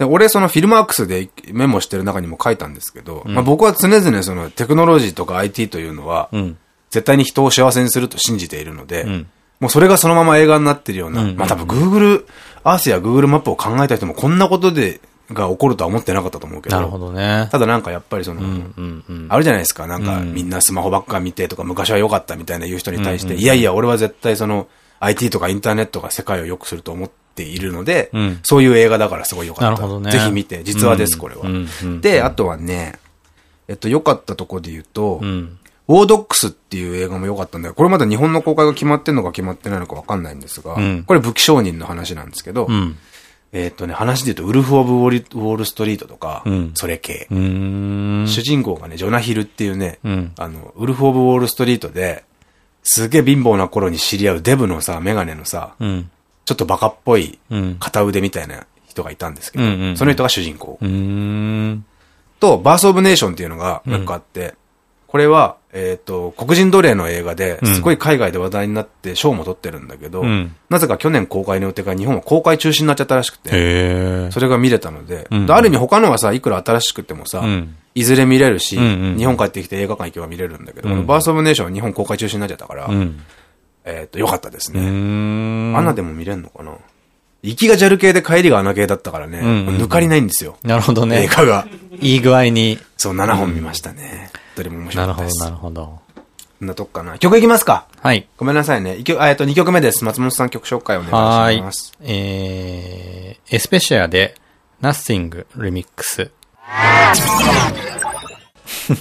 俺、そのフィルマークスでメモしてる中にも書いたんですけど、まあ僕は常々そのテクノロジーとか IT というのは、うん。絶対に人を幸せにすると信じているので、んもうそれがそのまま映画になってるような、うんうんまあ多分 Google、アースや Google マップを考えた人もこんなことで、が起こるとは思ってなかったと思うけど、なるほどね。ただなんかやっぱりその、うんうん。あるじゃないですか、なんかみんなスマホばっか見てとか昔は良かったみたいな言う人に対して、いやいや俺は絶対その IT とかインターネットが世界を良くすると思っているので、うんそういう映画だからすごい良かった。なるほどねぜひ見て、実話です、これは。で、あとはね、えっと、良かったとこで言うと、うん。ウォードックスっていう映画も良かったんだよ。これまだ日本の公開が決まってんのか決まってないのか分かんないんですが、うんこれ武器商人の話なんですけど、うん。えっとね、話で言うと、ウルフ・オブ・ウォリウォール・ストリートとか、うんそれ系。主人公がね、ジョナヒルっていうね、うんあの、ウルフ・オブ・ウォール・ストリートで、すげえ貧乏な頃に知り合うデブのさ、メガネのさ、うん。ちょっとバカっぽいうん。片腕みたいな人がいたんですけど、その人が主人公。と、バース・オブ・ネーションっていうのがもう一個あって、これは、えっ、と、黒人奴隷の映画で、うん。すごい海外で話題になって賞も取ってるんだけど、うん。なぜか去年公開の予定が日本は公開中止になっちゃったらしくて。それが見れたので、うん。である意味他のはさ、いくら新しくてもさ、うん。いずれ見れるし、日本帰ってきて映画館行けば見れるんだけど、バース・オブ・ネーションは日本公開中止になっちゃったから、うん。えっ、と、よかったですね。ん。アナでも見れんのかな？行きが JAL 系で帰りがアナ系だったからね、抜かりないんですよ。なるほど映ね。画が。いい具合に。そう、7本見ましたね。どれも面白なるほど、かったです。なるほど。こんなとこかな？曲いきますかはい。ごめんなさいね。えっと、2曲目です。松本さん曲紹介お願いします。。えー、エスペシアで Nothing リミックス。じゃあ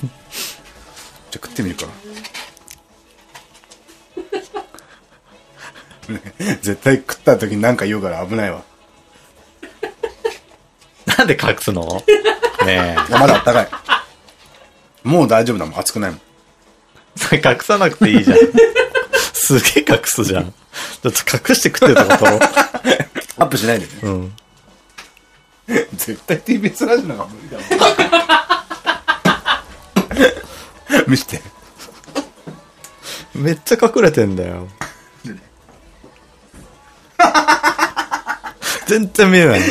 食ってみるか。ね 絶対食った時に何か言うから危ないわ。なんで隠すの？ねいやまだあったかい。もう大丈夫だもん。熱くないもん。え。それ隠さなくていいじゃん。すげえ隠すじゃん。だって隠して食ってたこと。アップしないでね。うん。絶対 TBS ラジオなんか無理だもん。見して。めっちゃ隠れてんだよ。全然見えない。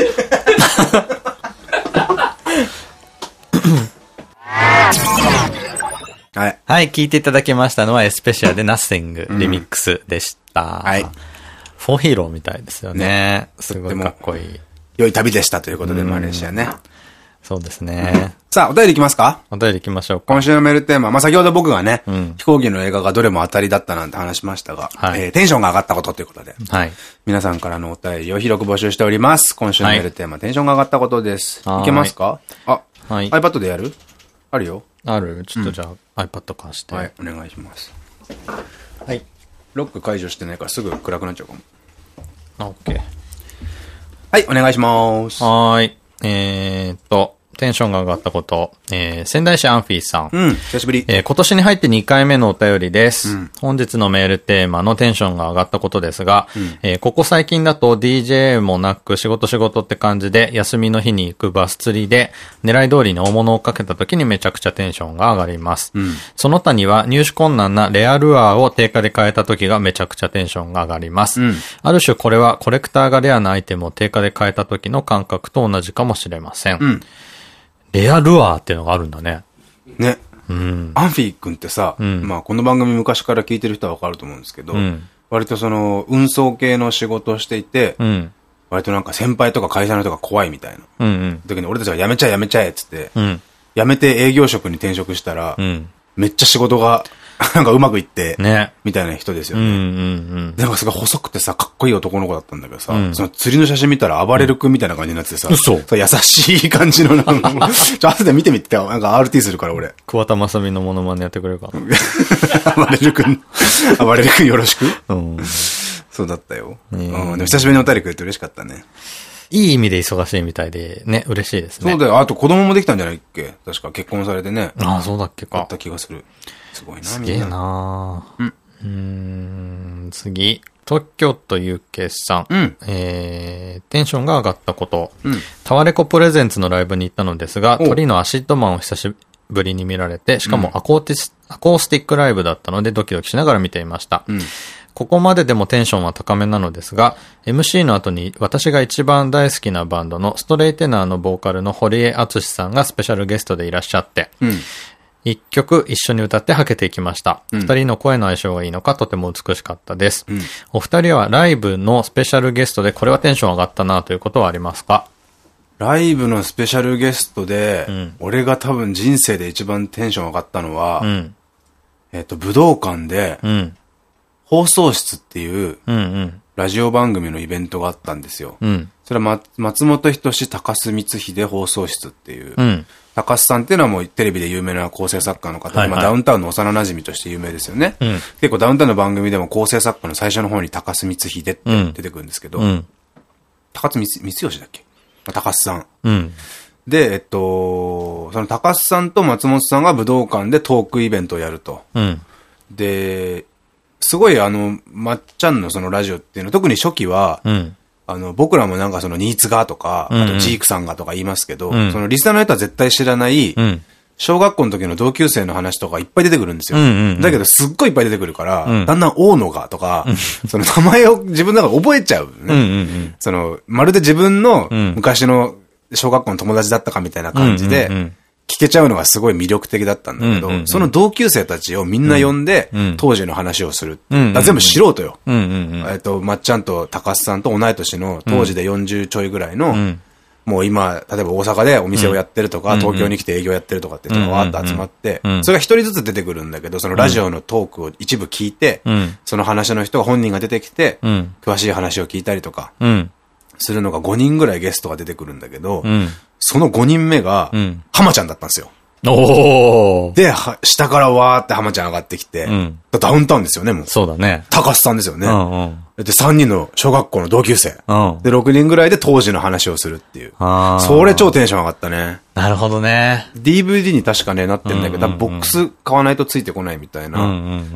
はい。はい、聞いていただきましたのはエスペシアで Nothing リミックスでした。はい。フォーヒーローみたいですよね。すごいかっこいい。良い旅でしたということで、マレーシアね。そうですね。さあ、お便りいきますか？お便り行きましょうか。今週のメールテーマ、まあ、先ほど僕がね、ん飛行機の映画がどれも当たりだったなんて話しましたが、はいえーテンションが上がったことということで、はい。皆さんからのお便りを広く募集しております。今週のメールテーマ、テンションが上がったことです。はいいけますか？あ、はい iPad でやる？あるよ。あるちょっとじゃあ、iPad 貸して。はい、お願いします。はい。ロック解除してないからすぐ暗くなっちゃうかも。あ、OK。はい、お願いします。はーい。えーっと、テンションが上がったこと、えー、仙台市アンフィーさん。うん、久しぶり。えー今年に入って2回目のお便りです。本日のメールテーマのテンションが上がったことですが、えーここ最近だと DJ もなく仕事仕事って感じで、休みの日に行くバス釣りで、狙い通りに大物をかけた時にめちゃくちゃテンションが上がります。その他には入手困難なレアルアーを定価で買えた時がめちゃくちゃテンションが上がります。ある種これはコレクターがレアなアイテムを定価で買えた時の感覚と同じかもしれません。んレアルアーっていうのがあるんだね。ね。うん。アンフィー君ってさ、んまあこの番組昔から聞いてる人はわかると思うんですけど、ん割とその運送系の仕事をしていて、うん。割となんか先輩とか会社の人が怖いみたいなうんうん。時に俺たちが辞めちゃえ辞めちゃえっつって、うん。辞めて営業職に転職したら、うん。めっちゃ仕事が なんかうまくいって、ね。みたいな人ですようんうね。んでなんかすごい細くてさ、かっこいい男の子だったんだけどさ、うんその釣りの写真見たら暴れる君みたいな感じになっててさ、嘘そう優しい感じのなんか、ちょ、後で見てみて、なんか RT するから俺。桑田正美のモノマネやってくれるかな。暴れる君、暴れる君よろしく？うん。そうだったよ。うん。でも久しぶりにお便りくれて嬉しかったね。いい意味で忙しいみたいで、ね、嬉しいですね。そうだよ。あと子供もできたんじゃないっけ？確か結婚されてね。ああ、そうだっけかあっ。た気がする。すごいな、すげえな。なうんうーん、次。特許という決算。うんえー、テンションが上がったこと。うん。タワレコプレゼンツのライブに行ったのですが、お鳥のアシッドマンを久しぶりに見られて、しかもアコーティス、アコースティックライブだったのでドキドキしながら見ていました。うん。ここまででもテンションは高めなのですが、MC の後に私が一番大好きなバンドのストレイテナーのボーカルの堀江敦さんがスペシャルゲストでいらっしゃって、うん。一曲一緒に歌ってはけていきました。うん二人の声の相性がいいのかとても美しかったです。うんお二人はライブのスペシャルゲストでこれはテンション上がったなということはありますか？ライブのスペシャルゲストで、ん俺が多分人生で一番テンション上がったのは、うん。えっと、武道館で、うん。放送室っていううんうん。ラジオ番組のイベントがあったんですよ。うん。それは、ま、松本人志高須光秀放送室っていう、うん。高須さんっていうのはもうテレビで有名な構成作家の方で、はいはいまあダウンタウンの幼馴染として有名ですよね。うん結構ダウンタウンの番組でも構成作家の最初の方に高須光秀ってうん出てくるんですけど、うん。高須光光義だっけ？まあ高須さん。うん。で、えっと、その高須さんと松本さんが武道館でトークイベントをやると。うん。で、すごいあの、まっちゃんのそのラジオっていうの、特に初期は、うん。あの、僕らもなんかそのニーツがとか、うんうんあとジークさんがとか言いますけど、うんそのリスナーの人は絶対知らない、うん。小学校の時の同級生の話とかいっぱい出てくるんですよ。だけどすっごいいっぱい出てくるから、うんだんだん大野がとか、その名前を自分の中で覚えちゃう。その、まるで自分のうん昔の小学校の友達だったかみたいな感じで聞けちゃうのがすごい魅力的だったんだけどその同級生たちをみんな呼んでうん、当時の話をする。全部素人よ。えっと、まっちゃんと高須さんと同い年の当時で40ちょいぐらいの、んもう今、例えば大阪でお店をやってるとか、うん東京に来て営業やってるとかってわーっと集まってそれが一人ずつ出てくるんだけど、そのラジオのトークを一部聞いてうん、その話の人が本人が出てきてう、ん。詳しい話を聞いたりとか、うん。するのが5人ぐらいゲストが出てくるんだけどう、ん。その5人目がうん、浜ちゃんだったんですよ。おー。で、は下からわーって浜ちゃん上がってきてうん、ダウンタウンですよね、もう。そうだね。高須さんですよね。うんうん。で、3人の小学校の同級生。うん。で、6人ぐらいで当時の話をするっていう。それ超テンション上がったね。なるほどね。DVD に確かね、なってんだけど、ボックス買わないとついてこないみたいな。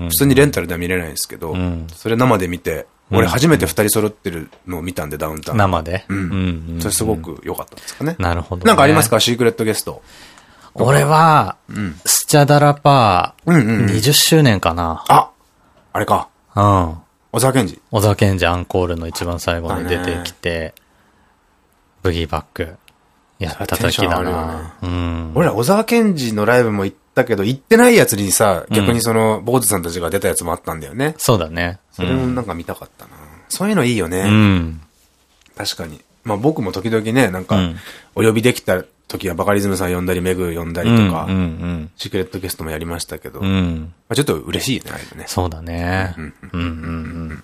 普。通にレンタルでは見れないんですけどん、それ生で見て、俺初めて2人揃ってるのを見たんで、ダウンタウン。生で？うんうんそれすごく良かったですかね。なるほどね。なんかありますか？シークレットゲスト。俺は、スチャダラパー、うんうんうん20周年かな。ああれか。うん。小沢健二。小沢健二アンコールの一番最後に出てきて、ブギーバックやった時だな。うん。俺ら小沢健二のライブも行ったけど、行ってないやつにさ、逆にその、坊主さんたちが出たやつもあったんだよね。そうだね。それもなんか見たかったな。そういうのいいよね。うん。確かに。まあ僕も時々ね、なんかうん、お呼びできた時はバカリズムさん呼んだり、メグ呼んだりとかうん、うんシークレットゲストもやりましたけど。あちょっと嬉しいね、ああいうのね。そうだね。うんうんうん。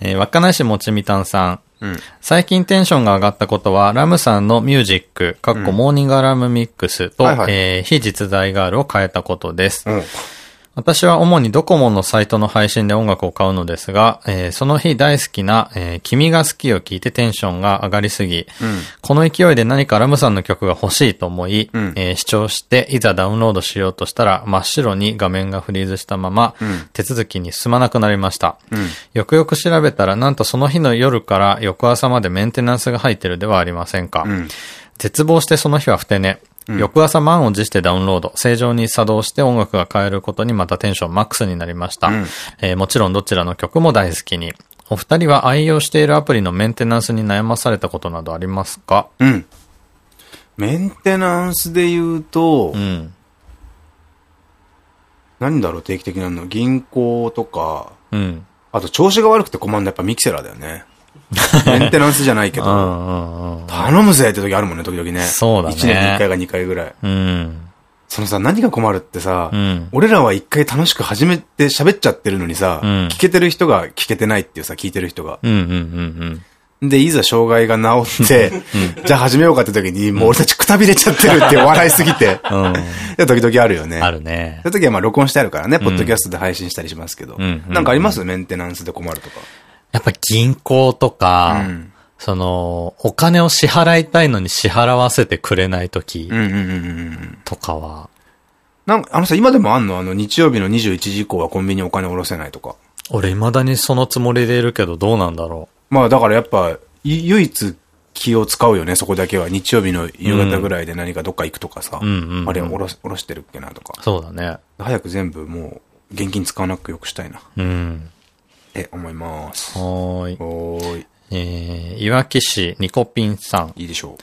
えー、稚内市もちみたんさん。うん。最近テンションが上がったことは、ラムさんのミュージック、かっこモーニングアラームミックスと、はいはいえー非実在ガールを買えたことです。うん。私は主にドコモのサイトの配信で音楽を買うのですが、えーその日大好きな、えー君が好きを聞いてテンションが上がりすぎ、この勢いで何かラムさんの曲が欲しいと思い、ん。えー視聴していざダウンロードしようとしたら真っ白に画面がフリーズしたまま、手続きに進まなくなりました。よくよく調べたらなんとその日の夜から翌朝までメンテナンスが入ってるではありませんか。ん。絶望してその日はふて寝。翌朝満を持してダウンロード。正常に作動して音楽が変えることにまたテンションマックスになりました。えーもちろんどちらの曲も大好きに。お二人は愛用しているアプリのメンテナンスに悩まされたことなどありますか？うん。メンテナンスで言うと、うん。何だろう、定期的なの？銀行とか、うん。あと調子が悪くて困るのはやっぱミキセラだよね。メンテナンスじゃないけど、うんうんうん。頼むぜって時あるもんね、時々ね。そうだね1年に1回か2回ぐらい。うん。そのさ、何が困るってさ、うん俺らは一回楽しく始めて喋っちゃってるのにさ、うん聞けてる人が聞けてないっていうさ、聞いてる人が。うんうんうんで、いざ障害が治って、じゃあ始めようかって時に、もう俺たちくたびれちゃってるって笑いすぎて。うん。時々あるよね。あるねそういう時はまあ録音してあるからね、ポッドキャストで配信したりしますけど。うんなんかあります？メンテナンスで困るとか。やっぱ銀行とか、うんその、お金を支払いたいのに支払わせてくれない時。とかは、なんか、あのさ、今でもあんの？あの、日曜日の21時以降はコンビニお金下ろせないとか。俺未だにそのつもりでいるけどどうなんだろまあだからやっぱ、い唯一気を使うよね、そこだけは。日曜日の夕方ぐらいで何かどっか行くとかさ。あれ、下ろし、下ろしてるっけなとかう。。そうだね。早く全部もう、現金使わなくよくしたいな。うん。え、思います。はーい。おーい。えー、いわき市ニコピンさん。いいでしょ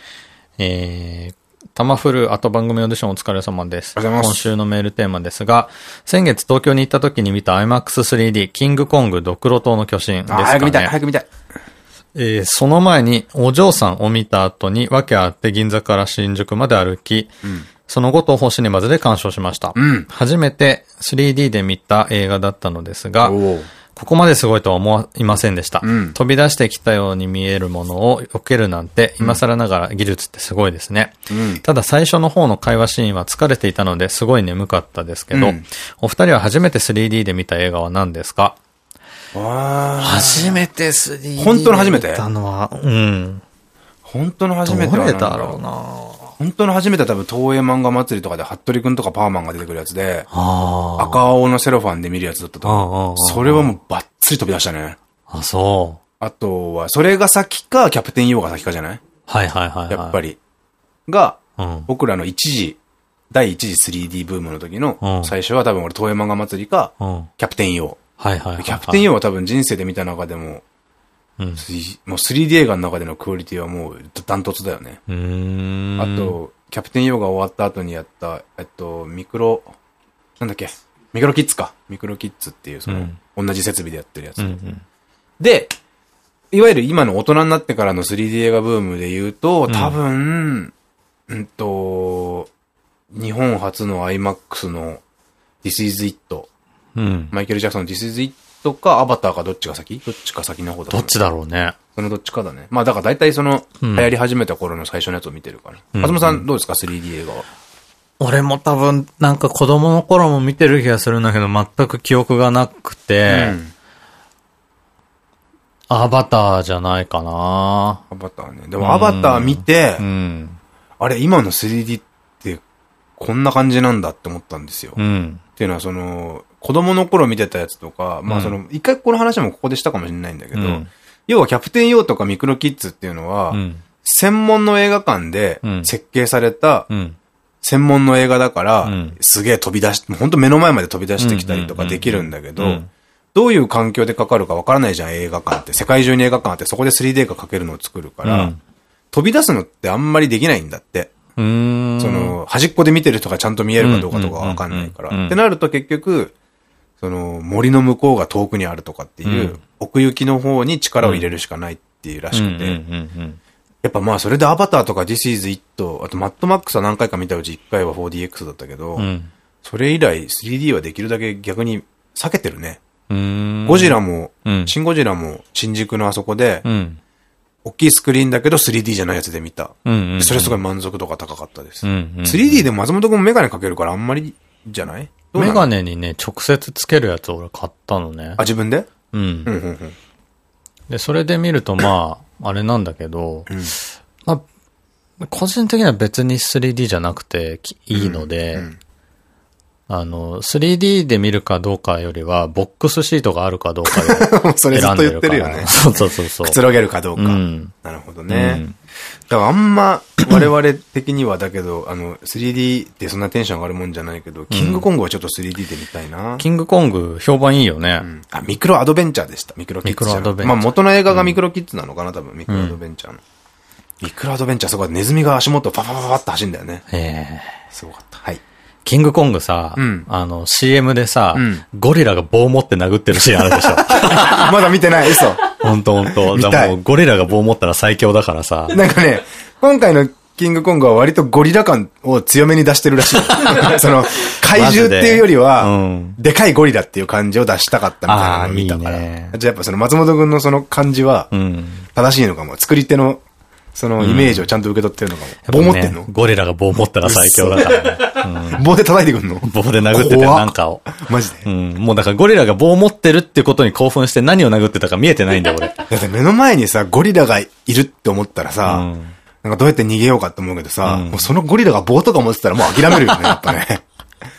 えー、タマフル後番組オーディションお疲れ様です。ありがとうございます今週のメールテーマですが、先月東京に行った時に見た IMAX3D キングコングドクロ島の巨神ですう。かね。あ、早く見たい、早く見たい。えーその前にお嬢さんを見た後に訳あって銀座から新宿まで歩き、その後東宝シネマズで鑑賞しました。うん初めて 3D で見た映画だったのですが、ここまですごいとは思いませんでした。うん。飛び出してきたように見えるものを避けるなんて、今更ながら技術ってすごいですね。うん。ただ最初の方の会話シーンは疲れていたのですごい眠かったですけど、うん。お二人は初めて 3D で見た映画は何ですか？初めて 3D 本当の初めて見たのは、うん。本当の初めてどれはなんだろう。な本当の初めては多分東映漫画祭りとかで服部くんとかパーマンが出てくるやつで、あ赤青のセロファンで見るやつだったとそれはもうバッツリ飛び出したね。あ。あ、そあとは、それが先か、キャプテンヨーが先かじゃない？はいはいはい、はい。り。やっぱり。が、うん。僕らの一時、第一次 3D ブームの時のう、ん最初は多分俺東映漫画祭りか、うん。キャプテンヨはいはいはい、ー。キャプテンヨーは多分人生で見た中でも、うん。もう 3D 映画の中でのクオリティはもうダントツだよね。あ、と、キャプテンヨーが終わった後にやった、えっと、ミクロ、なんだっけ、ミクロキッズか。ミクロキッズっていう、その、同じ設備でやってるやつ。うんうん。で、いわゆる今の大人になってからの 3D 映画ブームで言うと、多分、うんと、日本初の IMAX の This is It、うん。マイケル・ジャクソンの This is It かアバターかどっちが先？どっちか先の方だどっちだろうね。そのどっちかだね。まあだから大体その、うん流行り始めた頃の最初のやつを見てるから。うん松本さんどうですか？3D 映画は。俺も多分、なんか子供の頃も見てる気がするんだけど、全く記憶がなくて、うんアバターじゃないかなアバターね。でもアバター見て、うん。あれ今の 3D ってこんな感じなんだって思ったんですよ。うん。っていうのはその、子供の頃見てたやつとか、まあその、一回この話もここでしたかもしれないんだけど、うん。要はキャプテンヨーとかミクロキッズっていうのは、うん。専門の映画館でうん。設計されたうん。専門の映画だから、うん。すげえ飛び出し、もう本当目の前まで飛び出してきたりとかできるんだけどうん、どういう環境でかかるかわからないじゃん、映画館って。世界中に映画館あって、そこで 3D がかけるのを作るから、うん。飛び出すのってあんまりできないんだって。そ、の、端っこで見てる人がちゃんと見えるかどうかとかわかんないから。ってなると結局、その、森の向こうが遠くにあるとかっていう、うん奥行きの方に力を入れるしかないっていうらしくて。やっぱまあそれでアバターとか This is It、あとマッドマックスは何回か見たうち1回は 4DX だったけど、うん。うん。それ以来 3D はできるだけ逆に避けてるね。ゴジラも、うんシン・ゴジラも新宿のあそこで、うん。大きいスクリーンだけど 3D じゃないやつで見た。それすごい満足度が高かったです。うんうん。3D でも松本君もメガネかけるからあんまりじゃない？メガネにね、直接つけるやつ俺買ったのねあ、。自分で？うんうん、。うん、うん。で、それで見るとまあ、あれなんだけど、うんまあ、個人的には別に 3D じゃなくてきいいので、うんあの、3D で見るかどうかよりは、ボックスシートがあるかどうかで それずっと言ってるよね。そうそうそうそう。くつろげるかどうか。うんなるほどうね。んだからあんま、我々的にはだけど、あの、3D ってそんなテンション上がるもんじゃないけど、キングコングはちょっと 3D で見たいな。キングコング評判いいよね。うんあ、ミクロアドベンチャーでした。ミクロキッズ。ミクロアドベンチャーまあ元の映画がミクロキッズなのかな、多分。ミクロアドベンチャーの。ミクロアドベンチャー、そこはネズミが足元をパパパパパって走るんだよね。ええすごかった。はい。キングコングさ、うんあの、CM でさ、うんゴリラが棒持って殴ってるシーンあるでしょ。まだ見てない、嘘。ほんとほんと。見たいだからもうゴリラが棒持ったら最強だからさ。なんかね、今回のキングコングは割とゴリラ感を強めに出してるらしい。その、怪獣っていうよりは、でうんでかいゴリラっていう感じを出したかったみたいなのを見たから。いいねじゃあやっぱその松本くんのその感じはうん。正しいのかも。作り手のそのイメージをちゃんと受け取ってるのかも。棒持ってんの？ゴリラが棒持ったら最強だからね。棒で叩いてくんの？うん棒で殴っててなんかを。マジで？う。ん。もうだからゴリラが棒持ってるってことに興奮して何を殴ってたか見えてないんだよ、俺。だって目の前にさ、ゴリラがいるって思ったらさ、うんなんかどうやって逃げようかって思うけどさ、うんもうそのゴリラが棒とか持ってたらもう諦めるよね、やっぱね。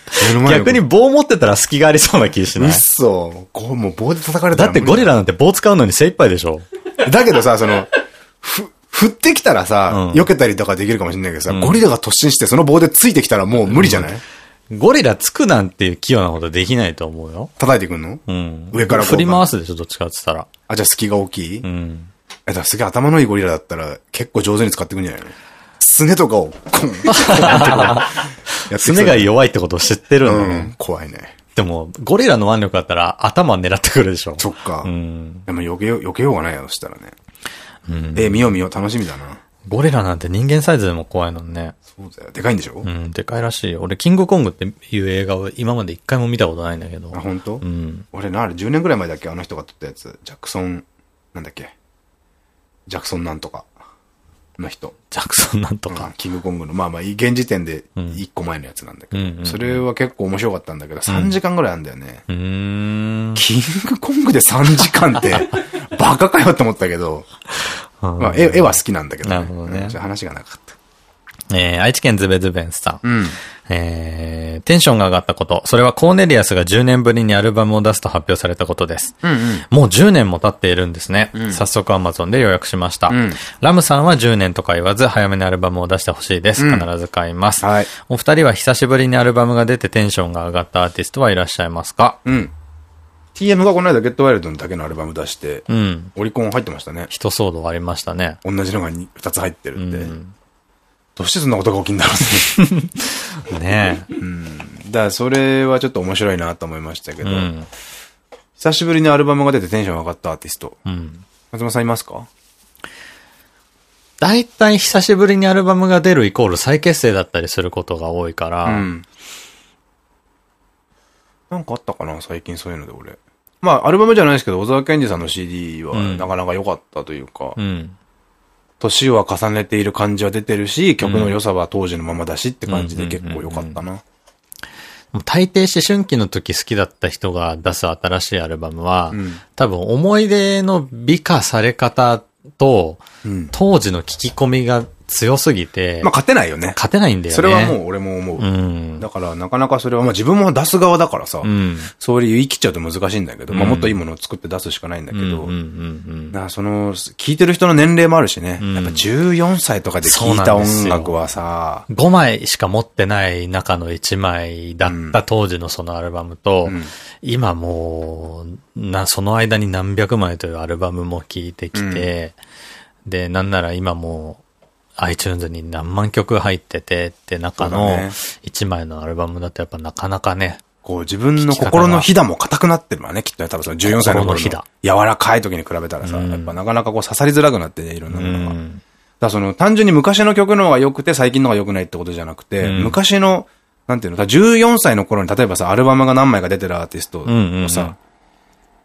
逆に棒持ってたら隙がありそうな気しない？そ。こう、もう棒で叩かれたらだってゴリラなんて棒使うのに精一杯でしょだけどさ、その、ふ、振ってきたらさ、うん避けたりとかできるかもしれないけどさ、うんゴリラが突進してその棒でついてきたらもう無理じゃない、ゴリラつくなんていう器用なことできないと思うよ。叩いてくんの？うん。上から振り回すでしょ、どっちかって言ったら。あ、じゃあ隙が大きい、え、うん。だからすげえ頭のいいゴリラだったら結構上手に使ってくんじゃないの？すねとかを、コン、ってすねが弱いってことを知ってるんだね。うん、怖いね。でも、ゴリラの腕力だったら頭狙ってくるでしょ。そっか。うん。でも避けよう、避けようがないよ、そしたらね。うんえ、見よう見よう、楽しみだな。ゴリラなんて人間サイズでも怖いのにね。そうだよ。でかいんでしょ、うん、でかいらしいよ。俺、キングコングっていう映画を今まで一回も見たことないんだけど。あ、本当？うん。俺な、あれ10年ぐらい前だっけ？あの人が撮ったやつ。ジャクソン、なんだっけ？ジャクソンなんとか。の人。ジャクソンなんとうんか。キングコングの、まあまあ、現時点でうん1個前のやつなんだけど、それは結構面白かったんだけど、3時間ぐらいあんだよね。うーん。キングコングで3時間って、バカかよって思ったけど、まあ、絵絵は好きなんだけどね。なるほどね話がなかった。えー、愛知県ズベズベンさん。うん。えー、テンションが上がったこと。それはコーネリアスが10年ぶりにアルバムを出すと発表されたことです。うんうん。もう10年も経っているんですね。ん早速 Amazon で予約しました。うんラムさんは10年とか言わず早めにアルバムを出してほしいです。うん必ず買います。はいお二人は久しぶりにアルバムが出てテンションが上がったアーティストはいらっしゃいますか？うん。TM がこの間ゲットワイルドのだけのアルバム出して、うん。オリコン入ってましたね。一騒動ありましたね。同じのが 2, つ入ってるって。うんどうしてそんなことが起きんだろうね。ねえ。うん。だからそれはちょっと面白いなと思いましたけど、うん。久しぶりにアルバムが出てテンション上がったアーティスト。うん。松本さんいますか？大体久しぶりにアルバムが出るイコール再結成だったりすることが多いから、うん。なんかあったかな？最近そういうので俺。まあ、アルバムじゃないですけど、小沢健二さんの CD はうんなかなか良かったというか、うん。年は重ねている感じは出てるし、曲の良さは当時のままだしって感じで結構良かったな。大抵思春期の時好きだった人が出す新しいアルバムは、うん多分思い出の美化され方と、うん。当時の聞き込みが強すぎて、まあ、勝てないよね。勝てないんだよね。それはもう俺も思う。うん。だから、なかなかそれは、まあ自分も出す側だからさ、うん。そういう言い切っちゃうと難しいんだけど、まあうんもっといいものを作って出すしかないんだけど、うんうんうんだからその、聞いてる人の年齢もあるしね、うんやっぱ14歳とかで聞いた音楽はさ、うん。5枚しか持ってない中の1枚だった当時のそのアルバムと、うん今もう、な、その間に何百枚というアルバムも聴いてきて、で、なんなら今もう iTunes に何万曲入っててって中のそうだね。1枚のアルバムだとやっぱなかなかね、こう自分の心のひだも硬くなってるわね、きっとね、多分その14歳の頃の柔らかい時に比べたらさ、うん。やっぱなかなかこう刺さりづらくなってね、いろんなうものが。だかん。らその単純に昔の曲の方が良くて最近の方が良くないってことじゃなくて、うん。昔の、なんていうの、だから14歳の頃に例えばさ、アルバムが何枚か出てるアーティストをさ、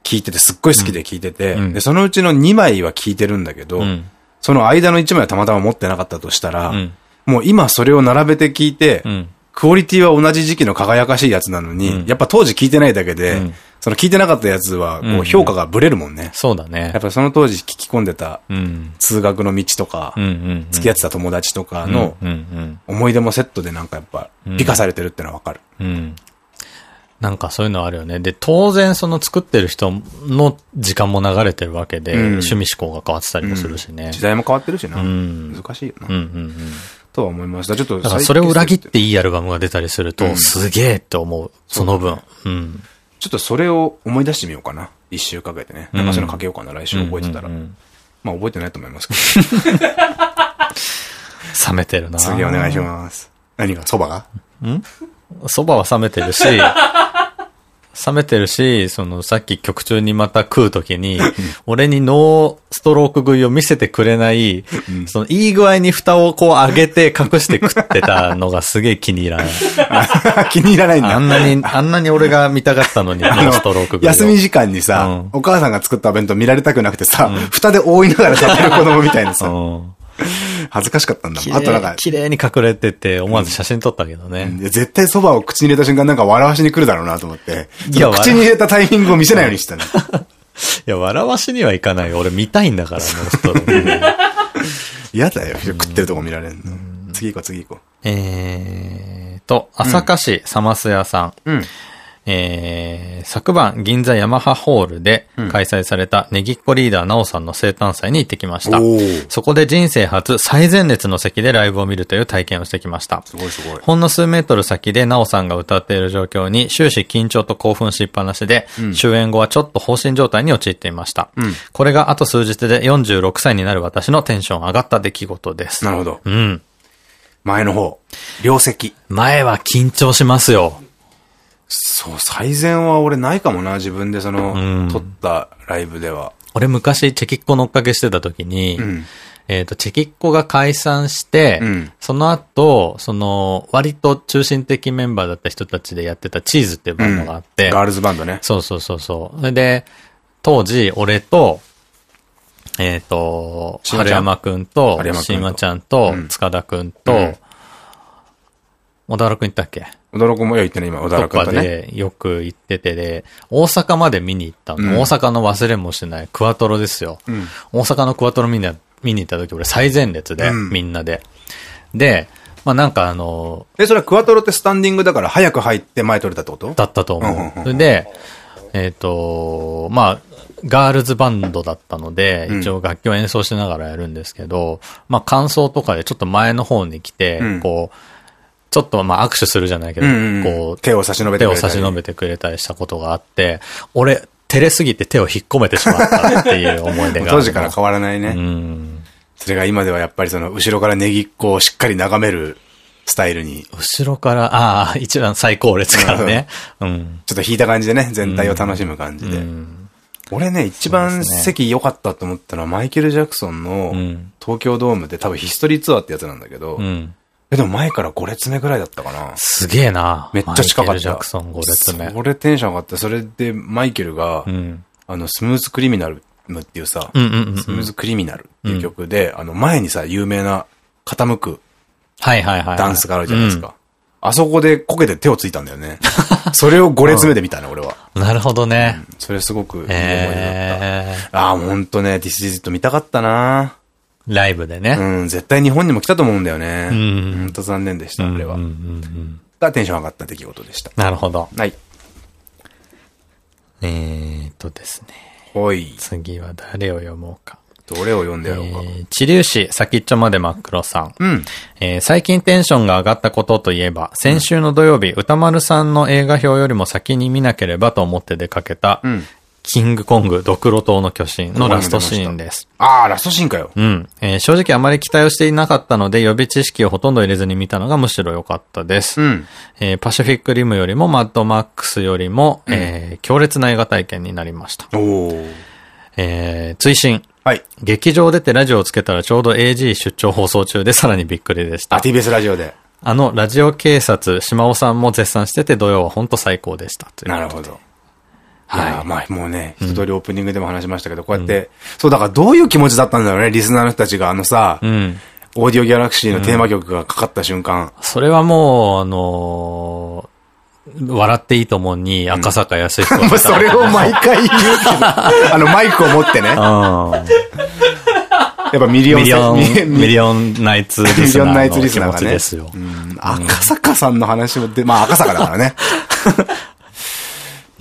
聞いてて、すっごい好きで聞いてて、うん。で、そのうちの2枚は聞いてるんだけど、うん。その間の1枚はたまたま持ってなかったとしたら、うん。もう今それを並べて聞いて、うん。クオリティは同じ時期の輝かしいやつなのに、やっぱ当時聞いてないだけで、その聞いてなかったやつは、こう評価がブレるもんね。そうだねやっ。ぱその当時聞き込んでたうん。通学の道とかうん、うん。付き合ってた友達とかのうんうん思い出もセットでなんかやっぱ、美化されてるってのはわかる。うん。うん。なんかそういうのあるよね。で、当然その作ってる人の時間も流れてるわけで、うん趣味思考が変わってたりもするしね。時代も変わってるしな。ん難しいよな。うんうんうん。とは思いました。ちょっと。だからそれを裏切っていいアルバムが出たりすると、すげえって思う。その分。うん。ちょっとそれを思い出してみようかな。一週かけてね。なんかそういうのかけようかな。来週覚えてたら。うんうんうんまあ覚えてないと思いますけど。冷めてるな次お願いします。何が？蕎麦がそばは冷めてるし、冷めてるし、そのさっき曲中にまた食うときに、俺にノーストローク食いを見せてくれない、そのいい具合に蓋をこう上げて隠して食ってたのがすげえ気に入らない。気に入らないんだ。あんなに、あんなに俺が見たかったのに、ノーストローク食いを。休み時間にさ、うんお母さんが作ったお弁当見られたくなくてさ、蓋で覆いながら食べる子供みたいなさ、うん。恥ずかしかったんだ綺もん。あとなんか麗、綺麗に隠れてて、思わず写真撮ったけどね。いや絶対蕎麦を口に入れた瞬間なんか笑わしに来るだろうなと思って、いや口に入れたタイミングを見せないようにしてたね。いや、笑わしにはいかないよ。俺見たいんだから、ノーストローク。嫌だよ、食ってるとこ見られるの。次行こう、次行こえーと、朝霞市サマス屋さん。う。うん。えー、昨晩銀座ヤマハホールで開催されたネギっ子リーダーナオさんの生誕祭に行ってきました。そこで人生初最前列の席でライブを見るという体験をしてきました。すごいすごい。ほんの数メートル先でナオさんが歌っている状況に終始緊張と興奮しっぱなしで、終演後はちょっと放心状態に陥っていました。んこれがあと数日で46歳になる私のテンション上がった出来事です。なるほど。うん。前の方。両席。前は緊張しますよ。そう、最善は俺ないかもな、自分でその、ん。撮ったライブでは。俺昔チェキッコの追っかけしてた時に、ん。えっと、チェキッコが解散して、うん。その後、その、割と中心的メンバーだった人たちでやってたチーズっていうバンドがあって、ガールズバンドね。そうそうそうそう。それで、当時、俺と、えっ、と、しまちゃん。春山くんと春山、くんと。しまちゃんとう、ん。塚田くんと、うん。小田原くん行ったっけ？驚くもよ言ってね、今、小田と原君ね。でよく行っててで、大阪まで見に行ったの。うん大阪の忘れもしないクワトロですよ。ん大阪のクワトロ見に見に行った時、俺最前列で、うんみんなで。で、まあなんかあの、え、それはクワトロってスタンディングだから早く入って前取れたってこと？だったとうんうん思う。うんそれで、えっ、と、まあ、ガールズバンドだったので、うん一応楽器を演奏しながらやるんですけど、まあ感想とかでちょっと前の方に来て、うんこう、ちょっとまあ握手するじゃないけど、うんうんうんこう、手を差し伸べて手をくれたり差し伸べてくれたりしたことがあって、俺、照れすぎて手を引っ込めてしまったっていう思い出が。当時から変わらないね。うん。それが今ではやっぱりその、後ろからネギっ子をしっかり眺めるスタイルに、後ろから、ああ、一番最高列からね。うん。ちょっと引いた感じでね、全体を楽しむ感じで。うん俺ね、一番席良かったと思ったのは、マイケル・ジャクソンのうん東京ドームで多分ヒストリーツアーってやつなんだけど、うん。え、でも前から5列目ぐらいだったかな。すげえな。めっちゃ近かった。マイケル・ジャクソン5列目。それテンション上がって、それでマイケルが、うん。あの、スムーズ・クリミナルっていうさ、うんうんうんうんスムーズ・クリミナルっていう曲で、あの、前にさ、有名な傾くはいはいはい。ダンスがあるじゃないですか。あそこでこけて手をついたんだよね。それを5列目で見たね、俺は。うん。なるほどね。それすごくいい思い出だった。えああ、ほんとね、This is it 見たかったなー、ライブでね。うん、絶対日本にも来たと思うんだよね。んほんと残念でした、あれはがテンション上がった出来事でした。なるほど。はい。えーっとですね。ほい。次は誰を読もうか。どれを読んでやろうか。えー、治療師、先っちょまで真っ黒さん。うん。えー最近テンションが上がったことといえば、先週の土曜日、歌丸さんの映画表よりも先に見なければと思って出かけた、うん。キングコング、ドクロ島の巨神のラストシーンです。ああ、ラストシーンかよ。うん。えー正直あまり期待をしていなかったので、予備知識をほとんど入れずに見たのがむしろ良かったです。うん。えーパシフィックリムよりもマッドマックスよりも、えー強烈な映画体験になりました。おー。えー追伸。はい。劇場出てラジオをつけたらちょうど AG 出張放送中でさらにびっくりでした。あ、TBS ラジオで。あの、ラジオ警察、島尾さんも絶賛してて、土曜は本当最高でした。なるほど。はいはい。まあもうね、一通りオープニングでも話しましたけど、こうやって、そうだからどういう気持ちだったんだろうね、リスナーの人たちが。あのさ、うん。オーディオギャラクシーのテーマ曲がかかった瞬間。それはもう、あのー笑っていいと思うに赤坂康彦う それを毎回言う あのマイクを持ってね。やっぱミリオンミリオン、ミミリオンナイツリスナーのミリオンナイツリスナーがね気持ちですよ。うん赤坂さんの話もで、まあ赤坂だからね。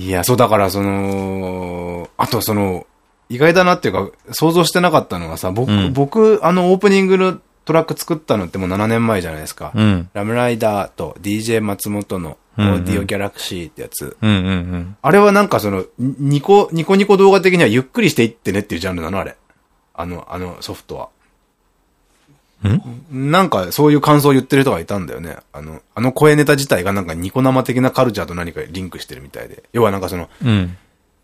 いや、そうだからその、あとその、意外だなっていうか、想像してなかったのがさ、僕、うん僕、あのオープニングのトラック作ったのってもう7年前じゃないですか。うん。ラムライダーと DJ 松本のオーディオギャラクシーってやつ。あれはなんかその、ニニコ、ニコニコ動画的にはゆっくりしていってねっていうジャンルなのあれ。あの、あのソフトは。んなんかそういう感想を言ってる人がいたんだよね。あの、あの声ネタ自体がなんかニコ生的なカルチャーと何かリンクしてるみたいで。要はなんかその、うん。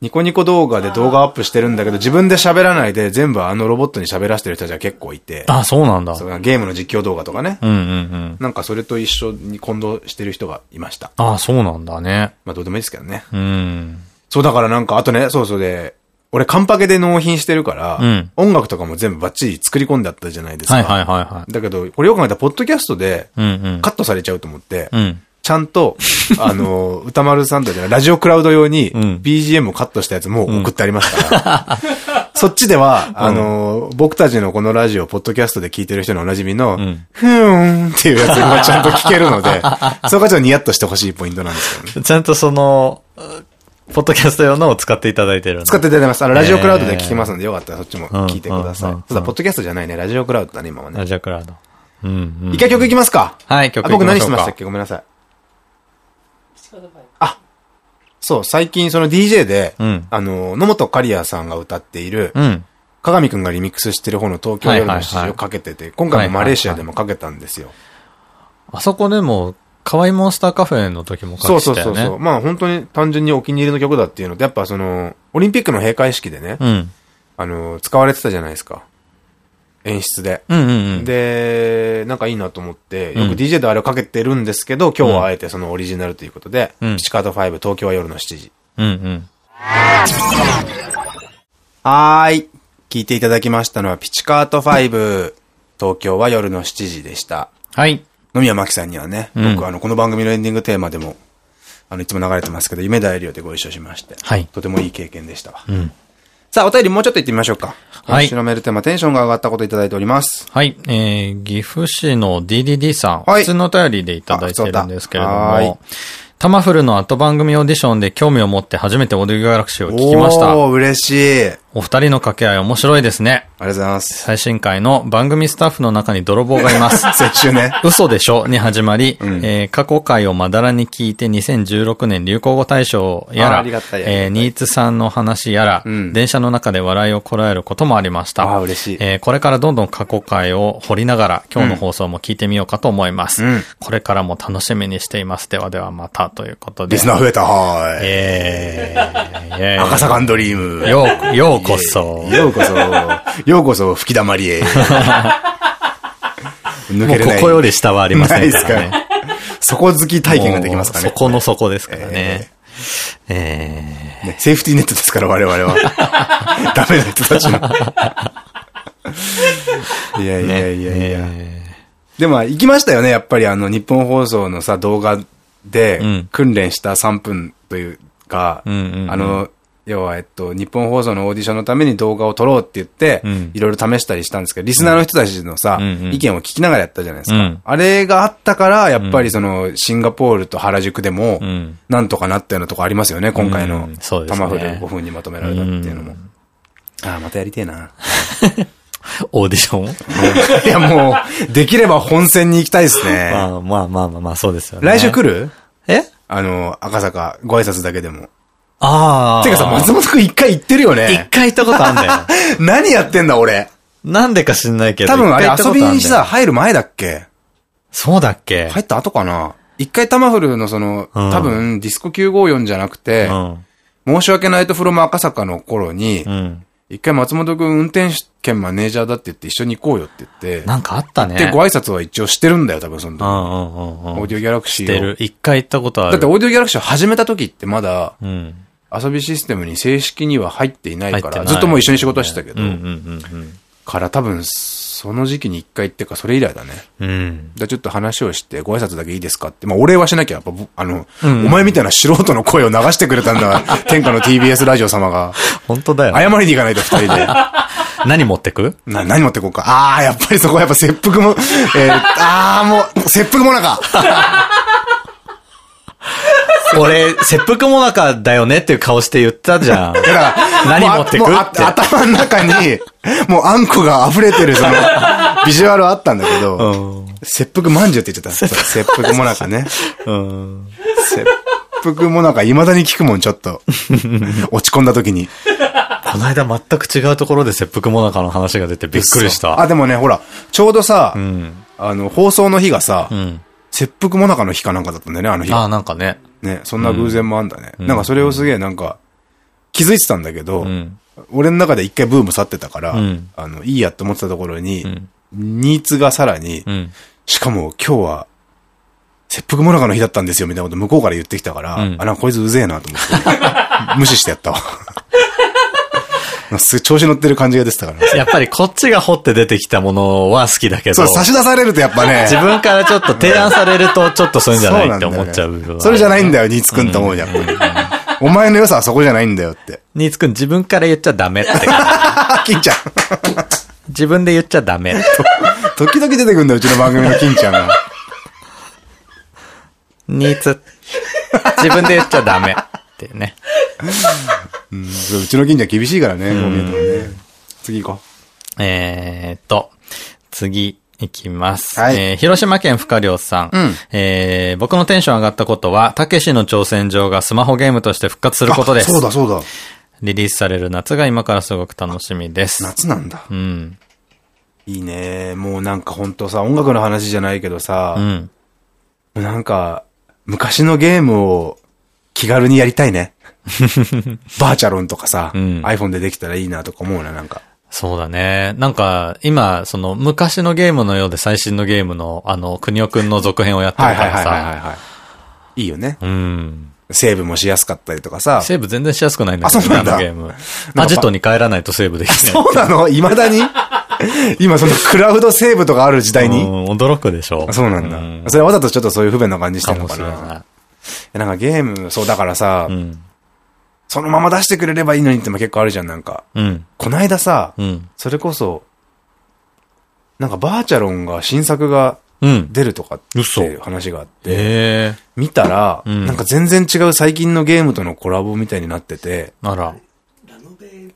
ニコニコ動画で動画アップしてるんだけど、自分で喋らないで全部あのロボットに喋らせてる人たちが結構いて。あ、そうなんだ。ゲームの実況動画とかね。うんうんうん。なんかそれと一緒に混同してる人がいました。あ、そうなんだね。まあどうでもいいですけどね。うん。そうだからなんか、あとね、そうそうで、俺カンパケで納品してるから、うん音楽とかも全部バッチリ作り込んであったじゃないですか。はいはいはいはい。だけど、これよく考えたら、ポッドキャストでうんうん。カットされちゃうと思って、うん。ちゃんと、あの、歌丸さんとじゃない、ラジオクラウド用にうん BGM をカットしたやつもう送ってありますから、そっちでは、あの、僕たちのこのラジオ、ポッドキャストで聞いてる人のおなじみの、んふーんっていうやつがちゃんと聞けるので、そこがちょっとニヤッとしてほしいポイントなんですけどね。ちゃんとその、ポッドキャスト用のを使っていただいてる使っていただいてます。あの、ラジオクラウドで聞きますので、よかったらそっちも聞いてくださいうんうんうん。そうだ、ポッドキャストじゃないね。ラジオクラウドだね、今はね。ラジオクラウド。うんうん。一回曲いきますか。はい、曲あ僕何してまししたっけ？ごめんなさい。あ、そう、最近その DJ で、うんあの、野本刈谷さんが歌っている、うん。鏡くんがリミックスしてる方の東京夜の7時をかけてて、今回もマレーシアでもかけたんですよ。あそこでも、可愛いモンスターカフェの時もそう書いてたよね。そうそうそう。まあ本当に単純にお気に入りの曲だっていうのと、やっぱその、オリンピックの閉会式でね、うん。あの、使われてたじゃないですか。演出で。うんうんうん。で、なんかいいなと思って、ようんく DJ であれをかけてるんですけど、今日はあえてそのオリジナルということで、うんピチカート5、東京は夜の7時。うんうん。はーい。聞いていただきましたのは、ピチカート5、東京は夜の7時でした。はい。野宮真紀さんにはね、うん僕あの、この番組のエンディングテーマでも、あの、いつも流れてますけど、夢大リオでご一緒しまして、はいとてもいい経験でしたわ。うん。さあ、お便りもうちょっと行ってみましょうか。はい今週のメールテーマ、テンションが上がったこといただいております。はい。えー、岐阜市の DDD さん。はい普通のお便りでいただいてるんですけれども、タマフルの後番組オーディションで興味を持って初めてオーディオギャラクシーを聞きました。おー、嬉しい。ありお二人の掛け合い面白いですね。がとうございます。最新回の番組スタッフの中に泥棒がいます。接種ね。嘘でしょ？に始まり、んえー過去回をまだらに聞いて2016年流行語大賞やら、えーニーツさんの話やら、うん電車の中で笑いをこらえることもありました。ああ、嬉しい。えーこれからどんどん過去回を掘りながら、今日の放送も聞いてみようかと思います。うんこれからも楽しみにしています。ではではまたということで。リスナー増えた、はーい。えー、えー赤坂ンドリーム。よう、ようこそ。ようこそ、ようこそ吹き溜まりへ。抜けれない。ここより下はありませんかない。ですか。底付き体験ができますかね。そこの底ですからね。えねセーフティーネットですから、我々は。ダメな人たちの。いやい、やいやいや。えでも、行きましたよね。やっぱりあの、日本放送のさ、動画で、訓練した3分というか、あの、要は、えっと、日本放送のオーディションのために動画を撮ろうって言ってうん、いろいろ試したりしたんですけど、リスナーの人たちのさ、意見を聞きながらやったじゃないですか。うんあれがあったから、やっぱりその、シンガポールと原宿でも。なんとかなったようなとこありますよね、今回のうん。そうですねタマフル5分にまとめられたっていうのも。ああ、またやりてえな。オーディション いや、もう、できれば本戦に行きたいですね。まあまあまあまあまあ、そうですよね。来週来る？え？あの、赤坂、ご挨拶だけでも。ああ。てかさ、松本くん一回行ってるよ一ね。回行ったことあんだよ。何やってんだ、俺。なんでか知んないけど。多分あれ遊びにさ、入る前だっけ？そうだっけ？入った後かな？一回タマフルのその、うん多分ディスコ954じゃなくて、うん。申し訳ないとフロム赤坂の頃にう、ん。一回松本くん運転手兼マネージャーだって言って一緒に行こうよって言って、なんかあったね。で、ご挨拶は一応してるんだよ、多分その時。オーディオギャラクシーを。してる。一回行ったことある。だってオーディオギャラクシーを始めた時ってまだ、うん。遊びシステムに正式には入っていないから、ずっともう一緒に仕事してたけど。から多分、そその時期に一回行ってか、それ以来だね。うん。じゃあちょっと話をして、ご挨拶だけいいですかって。まあ、お礼はしなきゃ、やっぱ、ぼあの、うんお前みたいな素人の声を流してくれたんだ、天下の TBS ラジオ様が。本当だよ。謝りに行かないと二人で。何持ってく？な、何持ってこうか。あー、やっぱりそこはやっぱ切腹も、えー、あー、もう、切腹もなか。俺、切腹もなかだよねっていう顔して言ったじゃん。だから、何持ってくって頭の中に、もうあんこが溢れてる、その、ビジュアルはあったんだけど、うん。切腹まんじゅうって言っちゃった。切腹もなかね。うん。切腹もなか未だに聞くもん、ちょっと。落ち込んだ時に。この間全く違うところで切腹もなかの話が出てびっくりした。あ、でもね、ほら、ちょうどさ、うん。あの、放送の日がさ、うん。切腹もなかの日かなんかだったんだよね、あの日ああ、が。なんかね。ね、そんな偶然もあんだね。うんなんかそれをすげえなんか、気づいてたんだけど、うん。俺の中で一回ブーム去ってたから、うんあの、いいやって思ってたところに、うん。ニーツがさらに、うん。しかも今日は、切腹もなかの日だったんですよ、みたいなこと向こうから言ってきたから、うんあ、なんかこいつうぜえなと思って、無視してやったわ。す調子乗ってる感じが出てたから。やっぱりこっちが掘って出てきたものは好きだけど。そう、差し出されるとやっぱね、自分からちょっと提案されると、ちょっとそういうんじゃないって思っちゃう部分はそれじゃないんだよ、ニーツくんと思うじゃん。お前の良さはそこじゃないんだよって。ニーツくん自分から言っちゃダメって。金ちゃん。自分で言っちゃダメ。時々出てくんだよ、うちの番組の金ちゃんが。ニーツ。自分で言っちゃダメ。ってね。うん、そううちの金ちゃん厳しいからね、こう見えてもね。次行こえーっと、次。いきます。はいえー広島県深良さん。うんえー僕のテンション上がったことは、たけしの挑戦状がスマホゲームとして復活すう。ることです。あそうだ、そうだ。リリースされる夏が今からすごく楽しみです。夏なんだ。うん。いいね。もうなんかほんとさ、音楽の話じゃないけどさう、ん。なんか、昔のゲームを気軽にやりたいね。バーチャロンとかさ、うん iPhone でできたらいいなとか思うな、なんか。そうだね。なんか、今、その、昔のゲームのようで最新のゲームの、あの、国尾くんの続編をやってるからさ。はい。いいよね。うん。セーブもしやすかったりとかさ。セーブ全然しやすくないんだけどあそうなんだあのゲーム。アジトに帰らないとセーブできない。そうなの？未だに？今そのクラウドセーブとかある時代に？うん驚くでしょあ。そうなんだ。うんそれわざとちょっとそういう不便な感じしてかるのかな？もしれない。なんかゲーム、そうだからさ、うん。そのまま出してくれればいいのにっても結構あるじゃん、なんか。うん。こないださ、うん。それこそ、なんかバーチャロンが新作がうん。出るとかって嘘いう話があって、ええ見たら、うんなんか全然違う最近のゲームとのコラボみたいになってて、あら。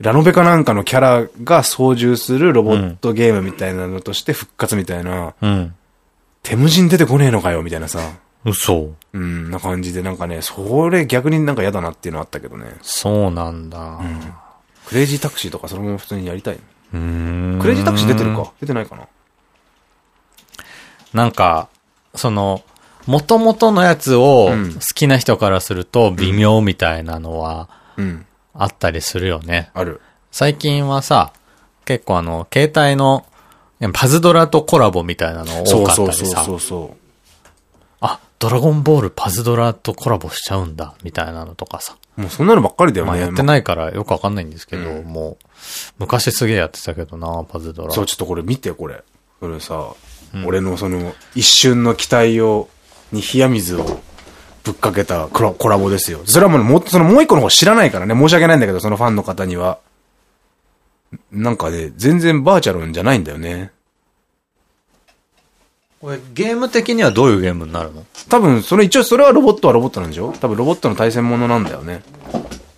ラノベかなんかのキャラが操縦するロボットゲームみたいなのとして復活みたいな、うん。手無人出てこねえのかよ、みたいなさ、嘘。うん、な感じで、なんかね、それ逆になんか嫌だなっていうのあったけどね。そうなんだ。クレイジータクシーとかそのまま普通にやりたい。うーん。クレイジータクシー出てるか？出てないかな？なんか、その、元々のやつをうん好きな人からすると微妙みたいなのはうん。あったりするよね。ある。最近はさ、結構あの、携帯のパズドラとコラボみたいなの多かったりさそ、うそあ、ドラゴンボールパズドラとコラボしちゃうんだ、みたいなのとかさ。う。もうそんなのばっかりだよね。まあやってないからよくわかんないんですけど、うんもう、昔すげえやってたけどな、パズドラ。そう、ちょっとこれ見て、これ。これさ、俺のその、一瞬の期待を、に冷や水をぶっかけたコラコラボですよ。それはもう、もう、そのもう一個の方知らないからね、申し訳ないんだけど、そのファンの方には。なんかね、全然バーチャルじゃないんだよね。これゲーム的にはどういうゲームになるの？多分、その一応それはロボットはロボットなんでしょ？多分ロボットの対戦ものなんだよね。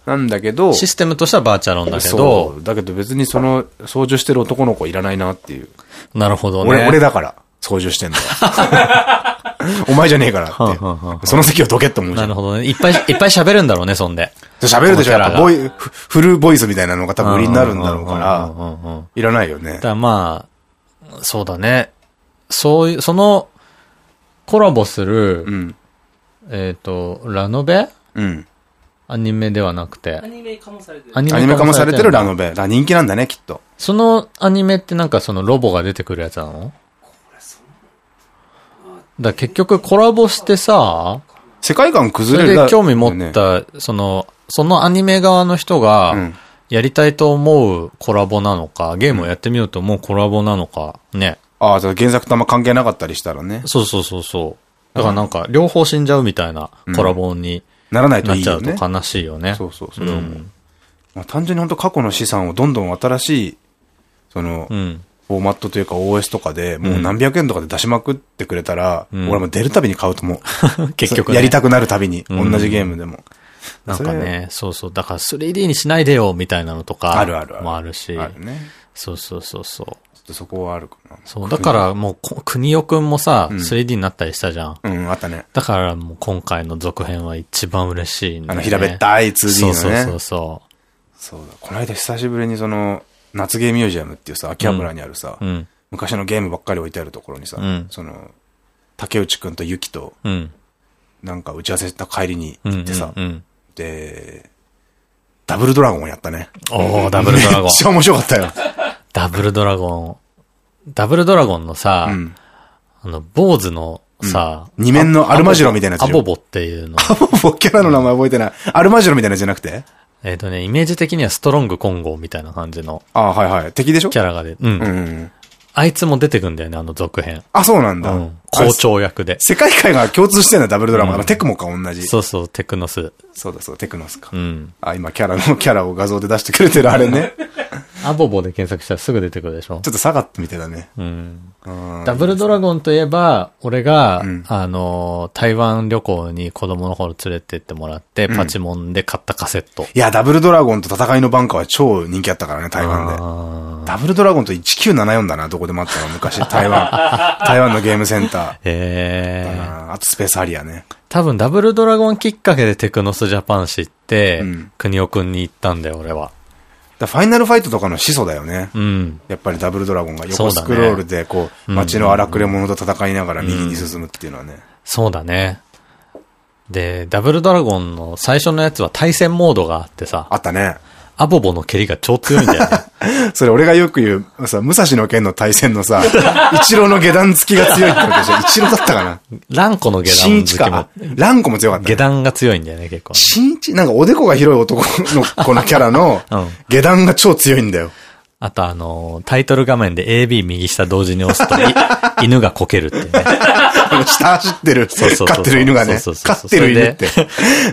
なんだけど、システムとしてはバーチャロンだけそど、う。だけど別にその、操縦してる男の子いらないなっていう。なるほどね。俺、俺だから、操縦してんのは。お前じゃねえからって。その席をどけって思うじゃん。なるほどね。いっぱい、いっぱい喋るんだろうね、そんで。喋るでしょやっぱボイ、フフルボイスみたいなのが多分売りになるんだろうかうんら、いらないよねだまあ、そうだね。そういう、その、コラボする、うん。えっと、ラノベ？うん。アニメではなくてア。ニメ化もされてる。アニアニメ化もされてるラノベ。だ人気なんだね、きっと。そのアニメってなんかそのロボが出てくるやつなの？だ結局コラボしてさ、世界観そ崩れるれで興味持っねた、その、そのアニメ側の人がうん、やりたいと思うコラボなのか、ゲームをやってみようと思うコラボなのか、ね。ああ、じゃあ原作とあんま関係なかったりしたらね。そうそうそうそう。だからなんか、両方死んじゃうみたいなコラボにならないとないっちゃいよね。うと悲しいよね。そうそう、それはもう。まあ、単純に本当過去の資産をどんどん新しい、その、うん。フォーマットというか OS とかで、もう何百円とかで出しまくってくれたら、ん俺も出るたびに買うと思う。結局ね。やりたくなるたびに、うん同じゲームでも。なんかね、そうそう。だから 3D にしないでよ、みたいなのとか。あるあるあるもあるし。あるね。そうそうそうそう。っとそこはあるかな。そう。だからもうこ、国尾くんもさ、ん 3D になったりしたじゃん。うん、あったね。だからもう今回の続編は一番嬉しいね。あの、平べったい 2D のね。そうそうそうそそうだ。この間久しぶりにその、夏ゲーミュージアムっていうさ、秋葉原にあるさ、う。うん。昔のゲームばっかり置いてあるところにさ、うんその、竹内くんとゆきと、うん。なんか打ち合わせした帰りに行ってさ、で、ダブルドラゴンをやったね。おー、ダブルドラゴンめっ。ちゃ面白かったよ。ダブルドラゴン。ダブルドラゴンのさ、うん。あの、坊主のさ、うん二面のアルマジロみたいなやつアボボっていうの。もうキャラの名前覚えてない。アルマジロみたいなじゃなくて？えっとね、イメージ的にはストロング混合みたいな感じのああ、はいはい。敵でしょ？キャラがで、うん。うんうん。あいつも出てくんだよね、あの続編。あ、そうなんだ。うん。校長役で。世界観が共通してんだ、ダブルドラゴン。あのテクモか同じ。そうそう、テクノス。そうだそう、テクノスかう。ん。あ、今キャラの、キャラを画像で出してくれてるあれね。アボボで検索したらすぐ出てくるでしょ？ちょっと下がってみてたね。うん。うんダブルドラゴンといえば、俺が、うんあの、台湾旅行に子供の頃連れてってもらって、パチモンで買ったカセット。いや、ダブルドラゴンと戦いのバンカーは超人気あったからね、台湾で。あダブルドラゴンと1974だな、どこでもあったの、昔、台湾。台湾のゲームセンター。え。あーあとスペースハリアね。多分ダブルドラゴンきっかけでテクノスジャパン知って、うん国尾くんに行ったんだよ、俺は。だファイナルファイトとかの始祖だよね。うん。やっぱりダブルドラゴンが横スクロールで、こう、街の荒くれ者と戦いながら右に進むっていうのはね。そうだね。で、ダブルドラゴンの最初のやつは対戦モードがあってさ、あったね。アボボの蹴りが超強いんだよね。それ俺がよく言う、さ、武蔵の剣の対戦のさ、一郎の下段付きが強いってことでしょ一郎だったかなランコの下新段好きも。ランコも強かった、ね。下段が強いんだよね、結構。新一なんかおでこが広い男の子のキャラの うん、下段が超強いんだよ。あとあのータイトル画面で AB 右下同時に押すと、い犬がこけるってね。下走ってる、飼ってる犬がね。飼ってる犬って。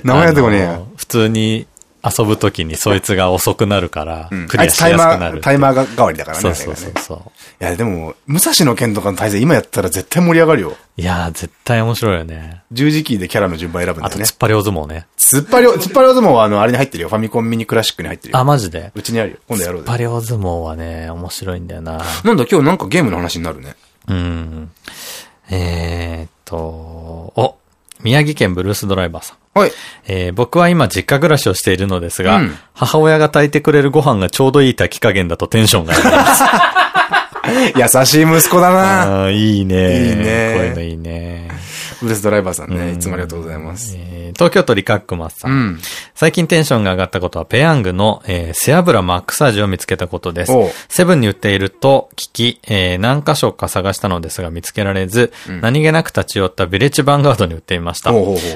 名前やってこねえ普通に遊ぶときにそいつが遅くなるからうん、クリアしあいつタイマー、やすくなる。タイマーが代わりだからね。そうそうそうそう。いや、でも、武蔵の剣とかの対戦今やったら絶対盛り上がるよ。いやー、絶対面白いよね。十字キーでキャラの順番選ぶんだよねあと突っ。張り大相撲ね。突っ張りお、突っ張りお相撲はあの、あれに入ってるよ。ファミコンミニクラシックに入ってるよ。あ、マジで？うちにあるよ。今度やろうぜ。突っ張り大相撲はね、面白いんだよな。なんだ、今日なんかゲームの話になるね。うん。えーっと、お、宮城県ブルースドライバーさん。はい。えー僕は今実家暮らしをしているのですが、うん母親が炊いてくれるご飯がちょうどいい炊き加減だとテンションが上がります。優しい息子だないいね。いいねこういうのいいね。ブルースドライバーさんね。いつもありがとうございます。えー東京都リカックマスさん。うん。最近テンションが上がったことは、ペヤングの、えー背脂マックサージを見つけたことです。セブンに売っていると聞き、えー何箇所か探したのですが見つけられず、何気なく立ち寄ったビレッジヴァンガードに売っていました。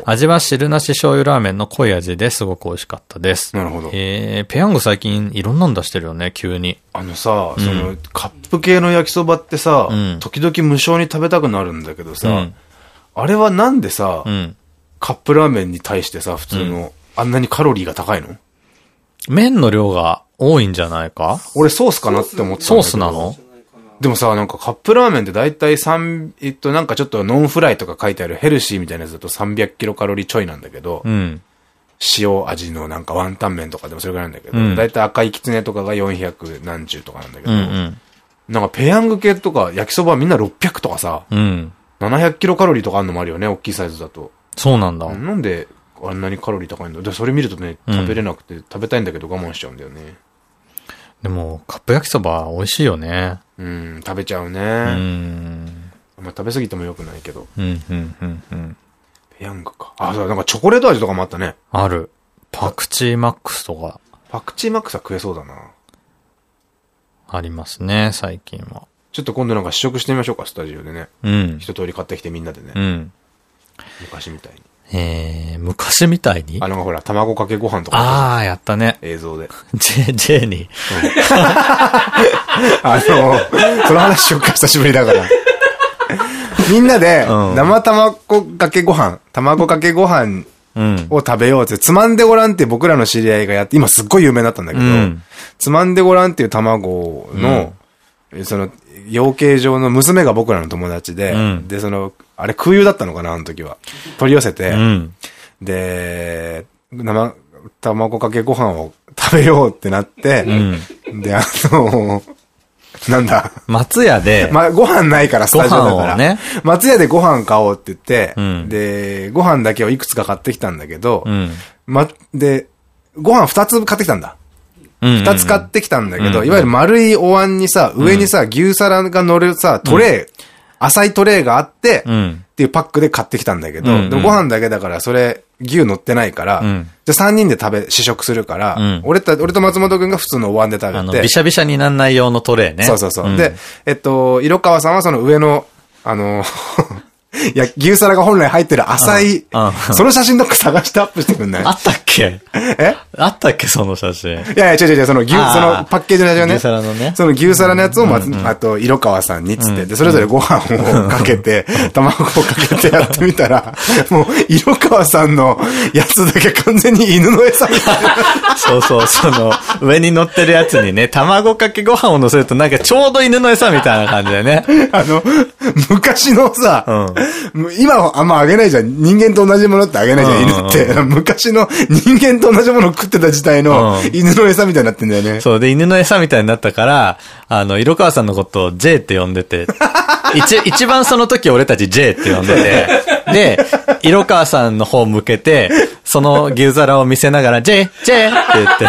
味は汁なし醤油ラーメンの濃い味ですごく美味しかったです。なるほどえーペヤング最近いろんなの出してるよね、急に。あのさ、その、カップ系の焼きそばってさ、うん時々無償に食べたくなるんだけどさ、うんあれはなんでさ、うん。カップラーメンに対してさ、普通の、あんなにカロリーが高いの？麺の量が多いんじゃないか？俺ソースかなって思ってたソースなの？でもさ、なんかカップラーメンってだいたい3、えっと、なんかちょっとノンフライとか書いてあるヘルシーみたいなやつだと300キロカロリーちょいなんだけど、うん。塩味のなんかワンタン麺とかでもそれぐらいなんだけど、うんだいたい赤いきつねとかが400何十とかなんだけど、うんうん。なんかペヤング系とか焼きそばはみんな600とかさ、うん。700キロカロリーとかあるのもあるよね、大きいサイズだと。そうなんだ。なんであんなにカロリー高いんだで、それ見るとね、うん食べれなくて、食べたいんだけど我慢しちゃうんだよね。でも、カップ焼きそば美味しいよね。うん、食べちゃうね。うあん。んま食べ過ぎても良くないけど。うん、うん、うん、うん。ペヤングか。あ、そうだ、なんかチョコレート味とかもあったね。ある。パクチーマックスとかパクチーマックスは食えそうだな。ありますね、最近は。ちょっと今度なんか試食してみましょうか、スタジオでね。うん。一通り買ってきてみんなでね。うん。昔みたいに。えー、昔みたいに？あの、ほら、卵かけご飯とかああ、やったね。映像で。J、J に。あの、その話しよっか、久しぶりだから。みんなで、うん生卵かけご飯、卵かけご飯うん。を食べようって、つまんでごらんって僕らの知り合いがやって、今すっごい有名になったんだけど、うんつまんでごらんっていう卵の、その、養鶏場の娘が僕らの友達で、うんで、その、あれ空輸だったのかな、あの時は。取り寄せて、うん。で、生、卵かけご飯を食べようってなって、で、あの、なんだ、松屋で、まあ、ご飯ないから、スタジオだから。ね松屋でご飯買おうって言って、うんで、ご飯だけをいくつか買ってきたんだけど、うん。ま、で、ご飯二つ買ってきたんだ。二二つ買ってきたんだけど、うん。いわゆる丸いお椀にさ、上にさ、牛皿が乗るさ、トレー、浅いトレーがあって、うん。っていうパックで買ってきたんだけど、ご飯だけだから、それ、牛乗ってないから、うん。じゃあ3人で食べ、試食するから、うん。俺た、俺と松本くんが普通のお椀で食べて、びしゃびしゃになんない用のトレーね。そうそうそう。ん。で、えっと、色川さんはその上の、あの、いや、牛皿が本来入ってる浅い、その写真どっか探してアップしてくんない？あったっけ？え？あったっけその写真？いやいや、違う違う、その牛、そのパッケージの写真をね。牛皿のね。その牛皿のやつをまず、あと、色川さんにっつって、で、それぞれご飯をかけて、卵をかけてやってみたら、もう、色川さんのやつだけ完全に犬の餌みたいな。そうそう、その、上に乗ってるやつにね、卵かけご飯を乗せるとなんかちょうど犬の餌みたいな感じでね。あの、昔のさ、う今はあんまあげないじゃん。人間と同じものってあげないじゃん、犬って。昔の人間と同じものを食ってた時代のうん犬の餌みたいになってんだよね。そう、で、犬の餌みたいになったから、あの、色川さんのことを J って呼んでて、一、一番その時俺たち J って呼んでて、で、色川さんの方向けて、その牛皿を見せながら、J、J って言って、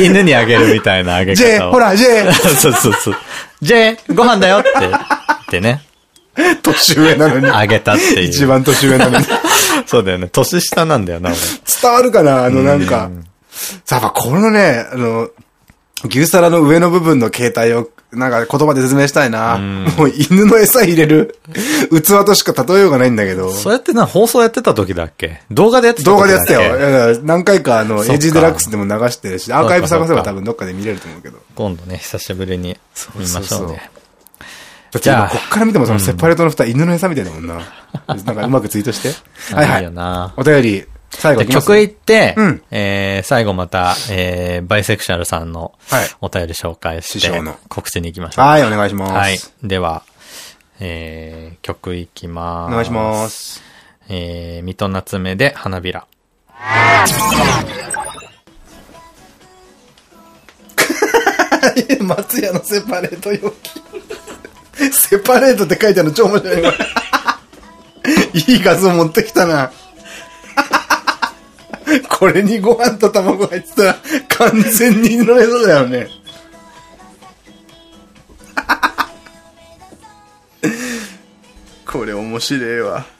い犬にあげるみたいなあげ方を。J、ほら、J! そうそうそう。J、ご飯だよって言ってね、年上なのに。あげたっていう。一番年上なのに。そうだよね。年下なんだよな、俺。伝わるかな？あの、なんか。さあ、やっぱこのね、あの、牛皿の上の部分の形態を、なんか言葉で説明したいな。もう犬の餌入れる？器としか例えようがないんだけど。そうやってな、放送やってた時だっけ？動画でやってた動画でやってたよ。何回かあの、エイジデラックスでも流してるし、アーカイブ探せば多分どっかで見れると思うけど。今度ね、久しぶりに見ましょうそうそうね。だって今こっから見てもそのセパレートの蓋、犬の餌みたいだもんな。なんかうまくツイートして。はいはいお便り、最後曲行って、うんえー、最後また、えー、バイセクシャルさんのはいお便り紹介して師匠の、告知に行きましょう。はい、お願いします。はい。では、えー、曲行きます。お願いします。えー、水戸夏目で花びら。松屋のセパレート容器。セパレートって書いてあるの超面白いわ。いい画像持ってきたな。これにご飯と卵入ってたら完全に犬の餌だよね。これ面白いわ。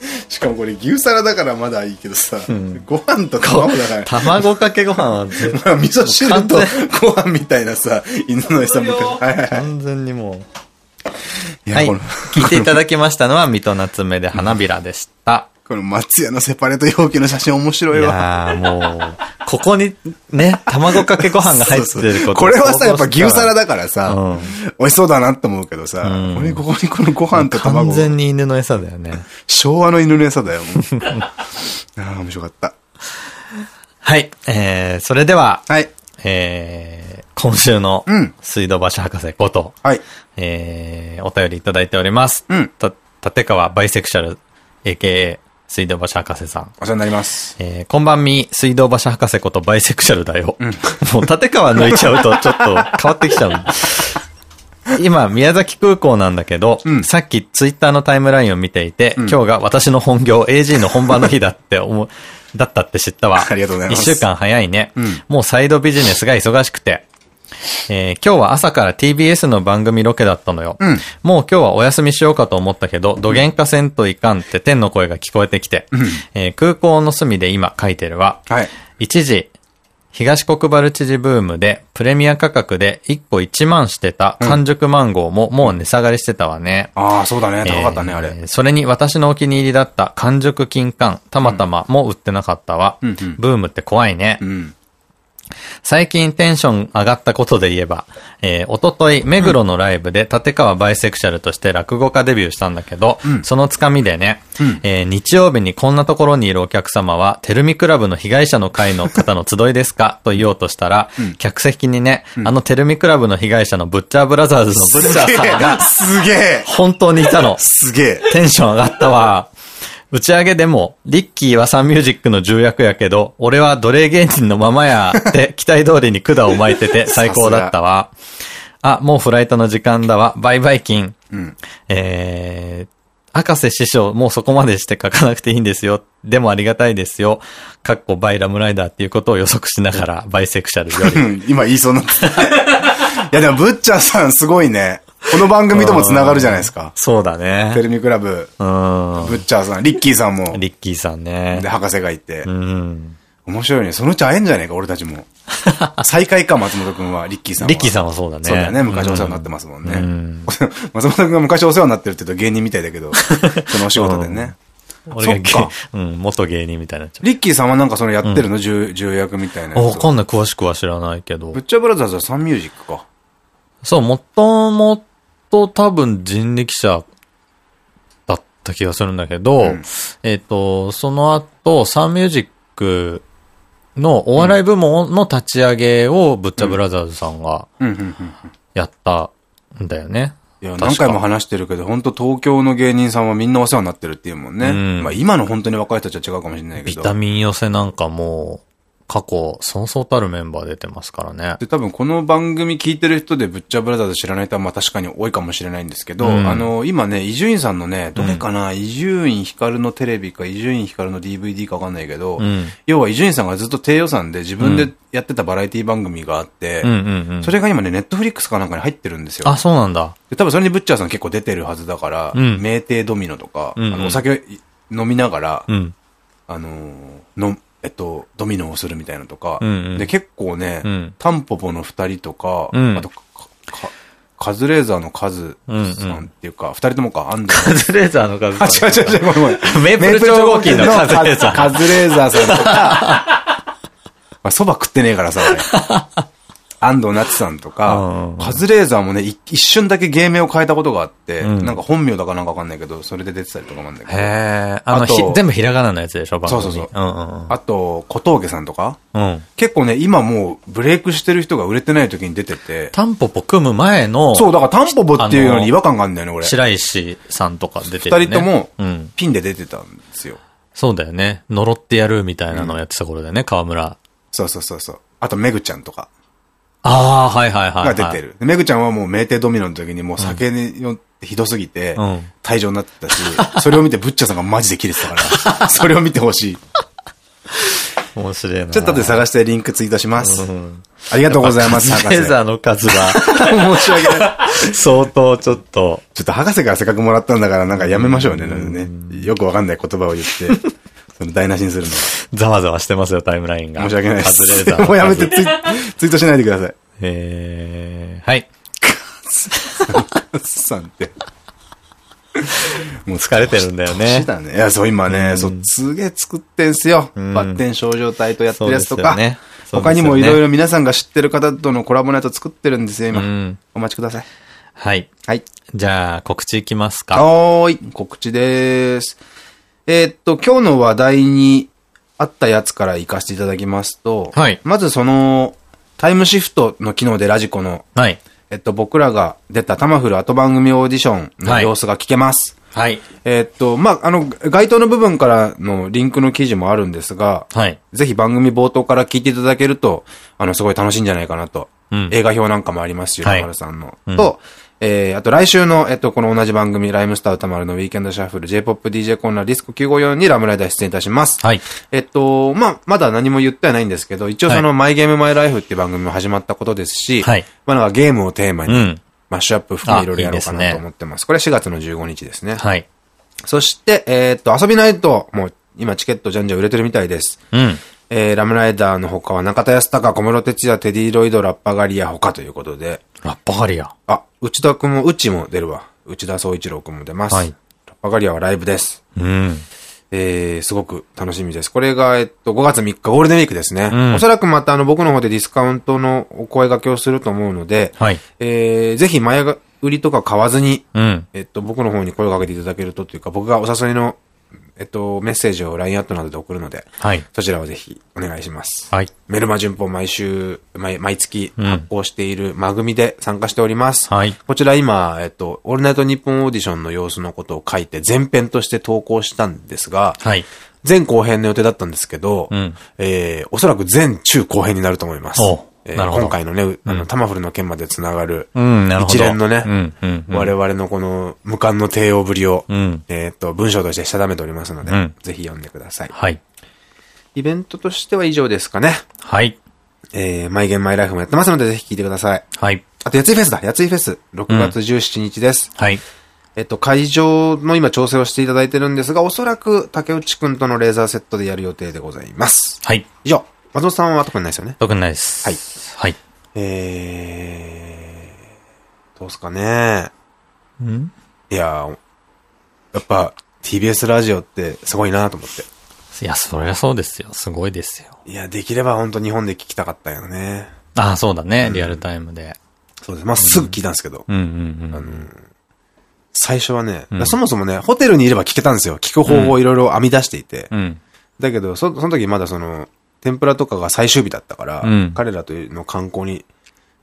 しかもこれ牛皿だからまだいいけどさ、ご飯と卵だから。卵かけご飯は 絶まあ、味噌汁と完ご飯みたいなさ、犬の餌も。はいはいはい。完全にもう。いや、はい。聞いていただきましたのは、水戸夏目で花びらでした。この松屋のセパレート容器の写真面い白いわ。やーもう、ここにね、卵かけご飯が入ってることこれはさ、やっぱ牛皿だからさ、うん美味しそうだなって思うけどさ、ん俺ここにこのご飯と卵完、全に犬の餌だよね。昭和の犬の餌だよ、もう。ああ、面白かった。はい。えー、それでは、はい。えー、今週のうん水道橋博士こと、はい。えー、お便りいただいております。うんた、立川バイセクシャル、AKA 水道橋博士さん。お世話になります。えー、こんばんみ、水道橋博士ことバイセクシャルだよ。もう立川抜いちゃうとちょっと変わってきちゃう。今、宮崎空港なんだけど、うんさっきツイッターのタイムラインを見ていて、ん今日が私の本業 AG の本番の日だって思う、だったって知ったわ。ありがとうございます一週間早いね。うんもうサイドビジネスが忙しくて。えー今日は朝から TBS の番組ロケだったのよ。うんもう今日はお休みしようかと思ったけど、どげんかせんといかんって天の声が聞こえてきて、えー空港の隅で今書いてるわ。はい。一時、東国原知事ブームで、プレミア価格で1個1万してた完熟マンゴーももう値下がりしてたわね。ああ、そうだね。高かったね、あれ。えーそれに私のお気に入りだった完熟金柑、たまたまも売ってなかったわ。うんうんブームって怖いね。うん。最近テンション上がったことで言えば、えー、おととい、目黒のライブで立川バイセクシャルとして落語家デビューしたんだけど、そのつかみでね、えー日曜日にこんなところにいるお客様は、テルミクラブの被害者の会の方の集いですか？と言おうとしたら、客席にね、あのテルミクラブの被害者のブッチャーブラザーズのブッチャーさんが、すげえ。本当にいたの。すげえ。テンション上がったわ。打ち上げでも、リッキーはサンミュージックの重役やけど、俺は奴隷芸人のままや、って期待通りに管を巻いてて 最高だったわ。あ、もうフライトの時間だわ。バイバイキン。うん。えー、博士師匠、もうそこまでして書かなくていいんですよ。でもありがたいですよ。かっこバイラムライダーっていうことを予測しながら、バイセクシャルより。う ん今言いそうになってた。いやでも、ブッチャーさんすごいね。この番組とも繋がるじゃないですか。そうだねテ。レビクラブ、うん。ブッチャーさん、リッキーさんも、リッキーさんねで、。博士がいてう。ん。面白いね。そのうち会えんじゃねえか、俺たちも。再会か、松本くんは、リッキーさんは。リッキーさんはそうだね。そうだよね。昔お世話になってますもんね。うん 松本くんが昔お世話になってるって言うと芸人みたいだけど、そのお仕事でね。俺がうん、元芸人みたいになっちゃリッキーさんはなんかそのやってるの？重重役みたいな。わかんない。詳しくは知らないけどブッ。チャーブラザーズはサンミュージックか。そう、もともと多分人力車だった気がするんだけど、うんえっと、その後、サンミュージックのお笑い部門の立ち上げをブッチャブラザーズさんが。やったんだよね。何回も話してるけど、本当東京の芸人さんはみんなお世話になってるっていうもんね。うんまあ今の本当に若い人たちは違うかもしれないけど。ビタミン寄せなんかもう、過去、そうそうたるメンバー出てますからね。で、多分この番組聞いてる人でブッチャーブラザーズ知らない人はまあ確かに多いかもしれないんですけど、うんあの、今ね、伊集院さんのね、どれかな伊集院光のテレビか伊集院光の DVD かわかんないけど、うん。要は伊集院さんがずっと低予算で自分でやってたバラエティ番組があって。それが今ね、ネットフリックスかなんかに入ってるんですよ。あ、そうなんだ。で多分それにブッチャーさん結構出てるはずだから、うん酩酊ドミノとか、うんうんあのお酒飲みながら、うん。あのーの、えっと、ドミノをするみたいなのとか、うんうん。で、結構ね、うん。タンポポの二人とか、うん。あとか、かカズレーザーのカズさんっていうか、二、人ともか、安藤カズレーザーの数あ、違う違う違う、ごめんごめん。メープル超合金のカズレーザーカズレーザーさんとか、まあ、蕎麦食ってねえからさ、俺。安藤夏さんとうんうんかう、んカズレーザーもね、い一瞬だけ芸名を変えたことがあって、うんなんか本名だかなんかわかんないけど、それで出てたりとかもあるんだけど。へえ。あの、あとひ全部ひらがなのやつでしょ、番組そうそうそううんうんあと、小峠さんとかうん。うん。結構ね、今もうブレイクしてる人が売れてない時に出てて、タンポポ組む前の、そう、だからタンポポっていうのに違和感があるんだよね、俺。白石さんとか出てる、ね。二人ともうん。ピンで出てたんですよ。そうだよね。呪ってやるみたいなのをやってた頃だよね、河村。そうそうそうそう。あと、めぐちゃんとかああ、はいはいはい、はい。が出て。る。でめぐちゃんはもう酩酊ドミノの時にもう酒によってひどすぎてうん、退場になってたし、それを見てブッチャーさんがマジで切れてたから、それを見てほしい。面白いな。ちょっと後で探してリンクツイートします。うん。ありがとうございます、カ博士。ズレーザーの数が、申し訳ない。相当ちょっと、ちょっと博士からせっかくもらったんだからなんかやめましょうね、ね。よくわかんない言葉を言って、その台無しにするのは。ざわざわしてますよ、タイムラインが。申し訳ないでカズレーザーもうやめてツイツイートしないでください。えー、はい。さんって。もう疲れてるんだよね年だね。いや、そう今ね、そう、すげえ作ってんすよ。んバッテン症状体とやってるやつとか。ね他にもいろいろ皆さんが知ってる方とのコラボのやつを作ってるんですよ、今。うん。お待ちください。はい。はい。じゃあ、告知いきますか。はーい。告知でーす。えーっと、今日の話題にあったやつから行かせていただきますと、はいまずその、タイムシフトの機能でラジコの、はい。えっと、僕らが出たタマフル後番組オーディションの様子が聞けます。はい。えっと、まあ、あの、該当の部分からのリンクの記事もあるんですが、はい。ぜひ番組冒頭から聞いていただけると、あの、すごい楽しいんじゃないかなと。うん映画評なんかもありますし、はい宇多丸さんの。と、えー、あと来週の、えっと、この同じ番組、ライムスター宇多丸のウィーケンドシャッフル、J-POP DJ コーナーディスコ954にラムライダー出演いたします。はい。えっと、まあ、まだ何も言ってはないんですけど、一応その、マイゲームマイライフっていう番組も始まったことですし、はいまあ、なんかゲームをテーマに、うん。マッシュアップ含めいろいろやろうかなと思ってます。これは4月の15日ですね。はい。そして、えーっと、遊びナイト、もう今チケットじゃんじゃん売れてるみたいです。うん。えー、ラムライダーの他は中田康隆、小室哲也、テディロイド、ラッパガリア他ということで。ラッパガリア。あ、内田くんも、うちも出るわ。内田総一郎くんも出ます。はい。ラッパガリアはライブです。うん。えー、すごく楽しみです。これが、えっと、5月3日ゴールデンウィークですね。うん、おそらくまたあの、僕の方でディスカウントのお声掛けをすると思うので、はい。えー、ぜひ前売りとか買わずに、うん、えっと、僕の方に声をかけていただけるとというか、僕がお誘いのえっと、メッセージを LINE アットなどで送るので、はい。そちらをぜひお願いします。はい。メルマ旬報毎週、毎毎月発行しているマ組で参加しております。はい。こちら今、えっと、オールナイトニッポンオーディションの様子のことを書いて前編として投稿したんですが、はい。前後編の予定だったんですけど、うん、えー、おそらく前中後編になると思います。えー、今回のね、あの、タマフルの件まで繋がる、一連のね、我々のこの無冠の帝王ぶりを、えっと、文章として定めておりますので、ぜひ読んでください。はい。イベントとしては以上ですかね。はい。えー、マイゲンマイライフもやってますので、ぜひ聞いてください。はい。あと、やついフェスだ。やついフェス。6月17日です。はい。えっと、会場の今調整をしていただいてるんですが、おそらく竹内くんとのレーザーセットでやる予定でございます。はい。以上。松本さんは特にないですよね？特にないです。はい。はい。えー、どうすかね？ん？いや、やっぱ TBS ラジオってすごいなと思って。いや、そりゃそうですよ。すごいですよ。いや、できれば本当日本で聞きたかったよね。ああ、そうだね。リアルタイムで。そうです。まあ、すぐ聞いたんですけど。うんうんうん。あの、最初はね、そもそもね、ホテルにいれば聞けたんですよ。聞く方法をいろいろ編み出していて。うん。だけど、そその時まだその、天ぷらとかが最終日だったから、うん、彼らとの観光に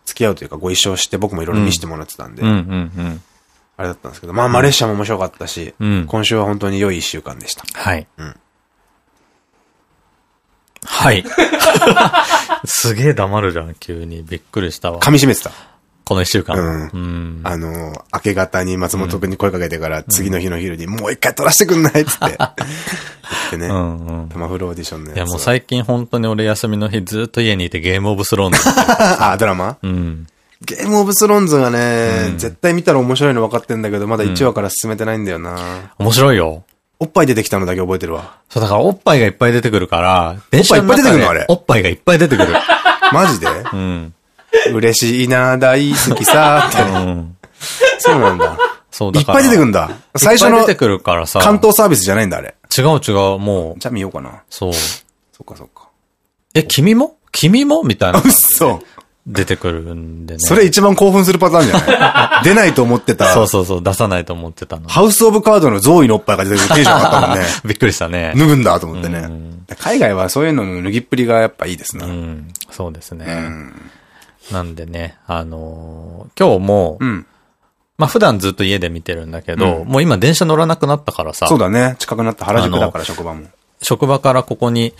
付き合うというかご一緒して僕もいろいろ見せてもらってたんで、あれだったんですけど、まあマレーシアも面白かったし、うん、今週は本当に良い一週間でした。はい。うん、はい。すげえ黙るじゃん、急に。びっくりしたわ。噛み締めてた。この一週間。うん。あの、明け方に松本くんに声かけてから、次の日の昼に、もう一回撮らせてくんないっつって。言ってね。うんうん。タマフルオーディションのやつ。いやもう最近本当に俺休みの日ずっと家にいてゲームオブスローンズ。あ、ドラマ？うん。ゲームオブスローンズがね、絶対見たら面白いの分かってんだけど、まだ1話から進めてないんだよな。面白いよ。おっぱい出てきたのだけ覚えてるわ。そう、だからおっぱいがいっぱい出てくるから、おっぱいいっぱい出てくるのあれ？おっぱいがいっぱい出てくる。マジで？うん。嬉しいな、大好きさ、って。うん、そうなんだ。そうだいっぱい出てくんだ。最初の。出てくるからさ。関東サービスじゃないんだ、あれ。違う違う、もう。じゃあ見ようかな。そう。そっかそっか。え、君も？君も？みたいな。嘘。出てくるんでね。それ一番興奮するパターンじゃない？出ないと思ってた。そうそうそう、出さないと思ってたの。ハウスオブカードのゾーイのおっぱいが出てくるテンションあったもんね。びっくりしたね。脱ぐんだと思ってね。海外はそういうのの脱ぎっぷりがやっぱいいですね。うん、そうですね。うんなんでね、あのー、今日も、うん、まあ普段ずっと家で見てるんだけど、うん、もう今電車乗らなくなったからさ。そうだね。近くなった原宿だから職場も。職場からここに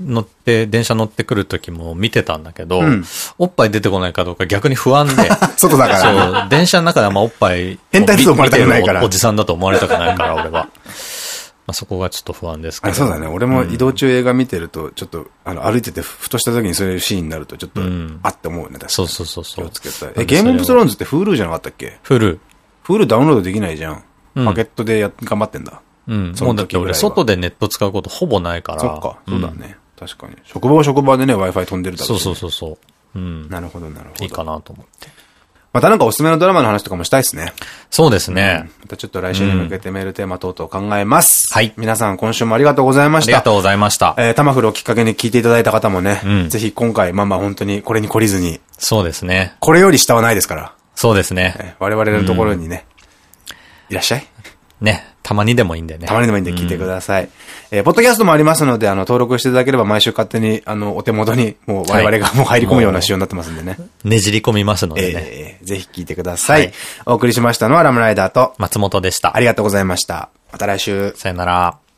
乗って、電車乗ってくる時も見てたんだけど、うん、おっぱい出てこないかどうか逆に不安で。外だから、ね。そう、電車の中であんまおっぱい。変態だと思われたくないから。おじさんだと思われたくないから、俺は。まあ、そこがちょっと不安ですけど。そうだね。俺も移動中映画見てると、ちょっと、あの、歩いてて、ふとした時にそういうシーンになると、ちょっと、あって思うよね、確かに。そうそうそうそう。気をつけたい。え、ゲームオブスローンズって Hulu じゃなかったっけ ?Hulu。Hulu ダウンロードできないじゃん。パケットでや、頑張ってんだ。うん。もうだって俺、外でネット使うことほぼないから。そっか。そうだね。確かに。職場は職場でね、Wi-Fi 飛んでるだろうそうそうそう。うん。なるほど、なるほど。いいかなと思って。またなんかおすすめのドラマの話とかもしたいですね。そうですね。またちょっと来週に向けてメールテーマ等々考えます。はい。皆さん今週もありがとうございました。ありがとうございました。えー、タマフルをきっかけに聞いていただいた方もね、うん、ぜひ今回、まあまあ本当にこれに懲りずに。そうですね。これより下はないですから。そうですね。えー、我々のところにね、いらっしゃい。ね。たまにでもいいんでね。たまにでもいいんで聞いてください。うん、えー、ポッドキャストもありますので、あの、登録していただければ毎週勝手に、あの、お手元に、もう我々がもう入り込むような仕様になってますんでね。ねじり込みますのでね。えー、ぜひ聞いてください。はい、お送りしましたのはラムライダーと松本でした。ありがとうございました。また来週。さよなら。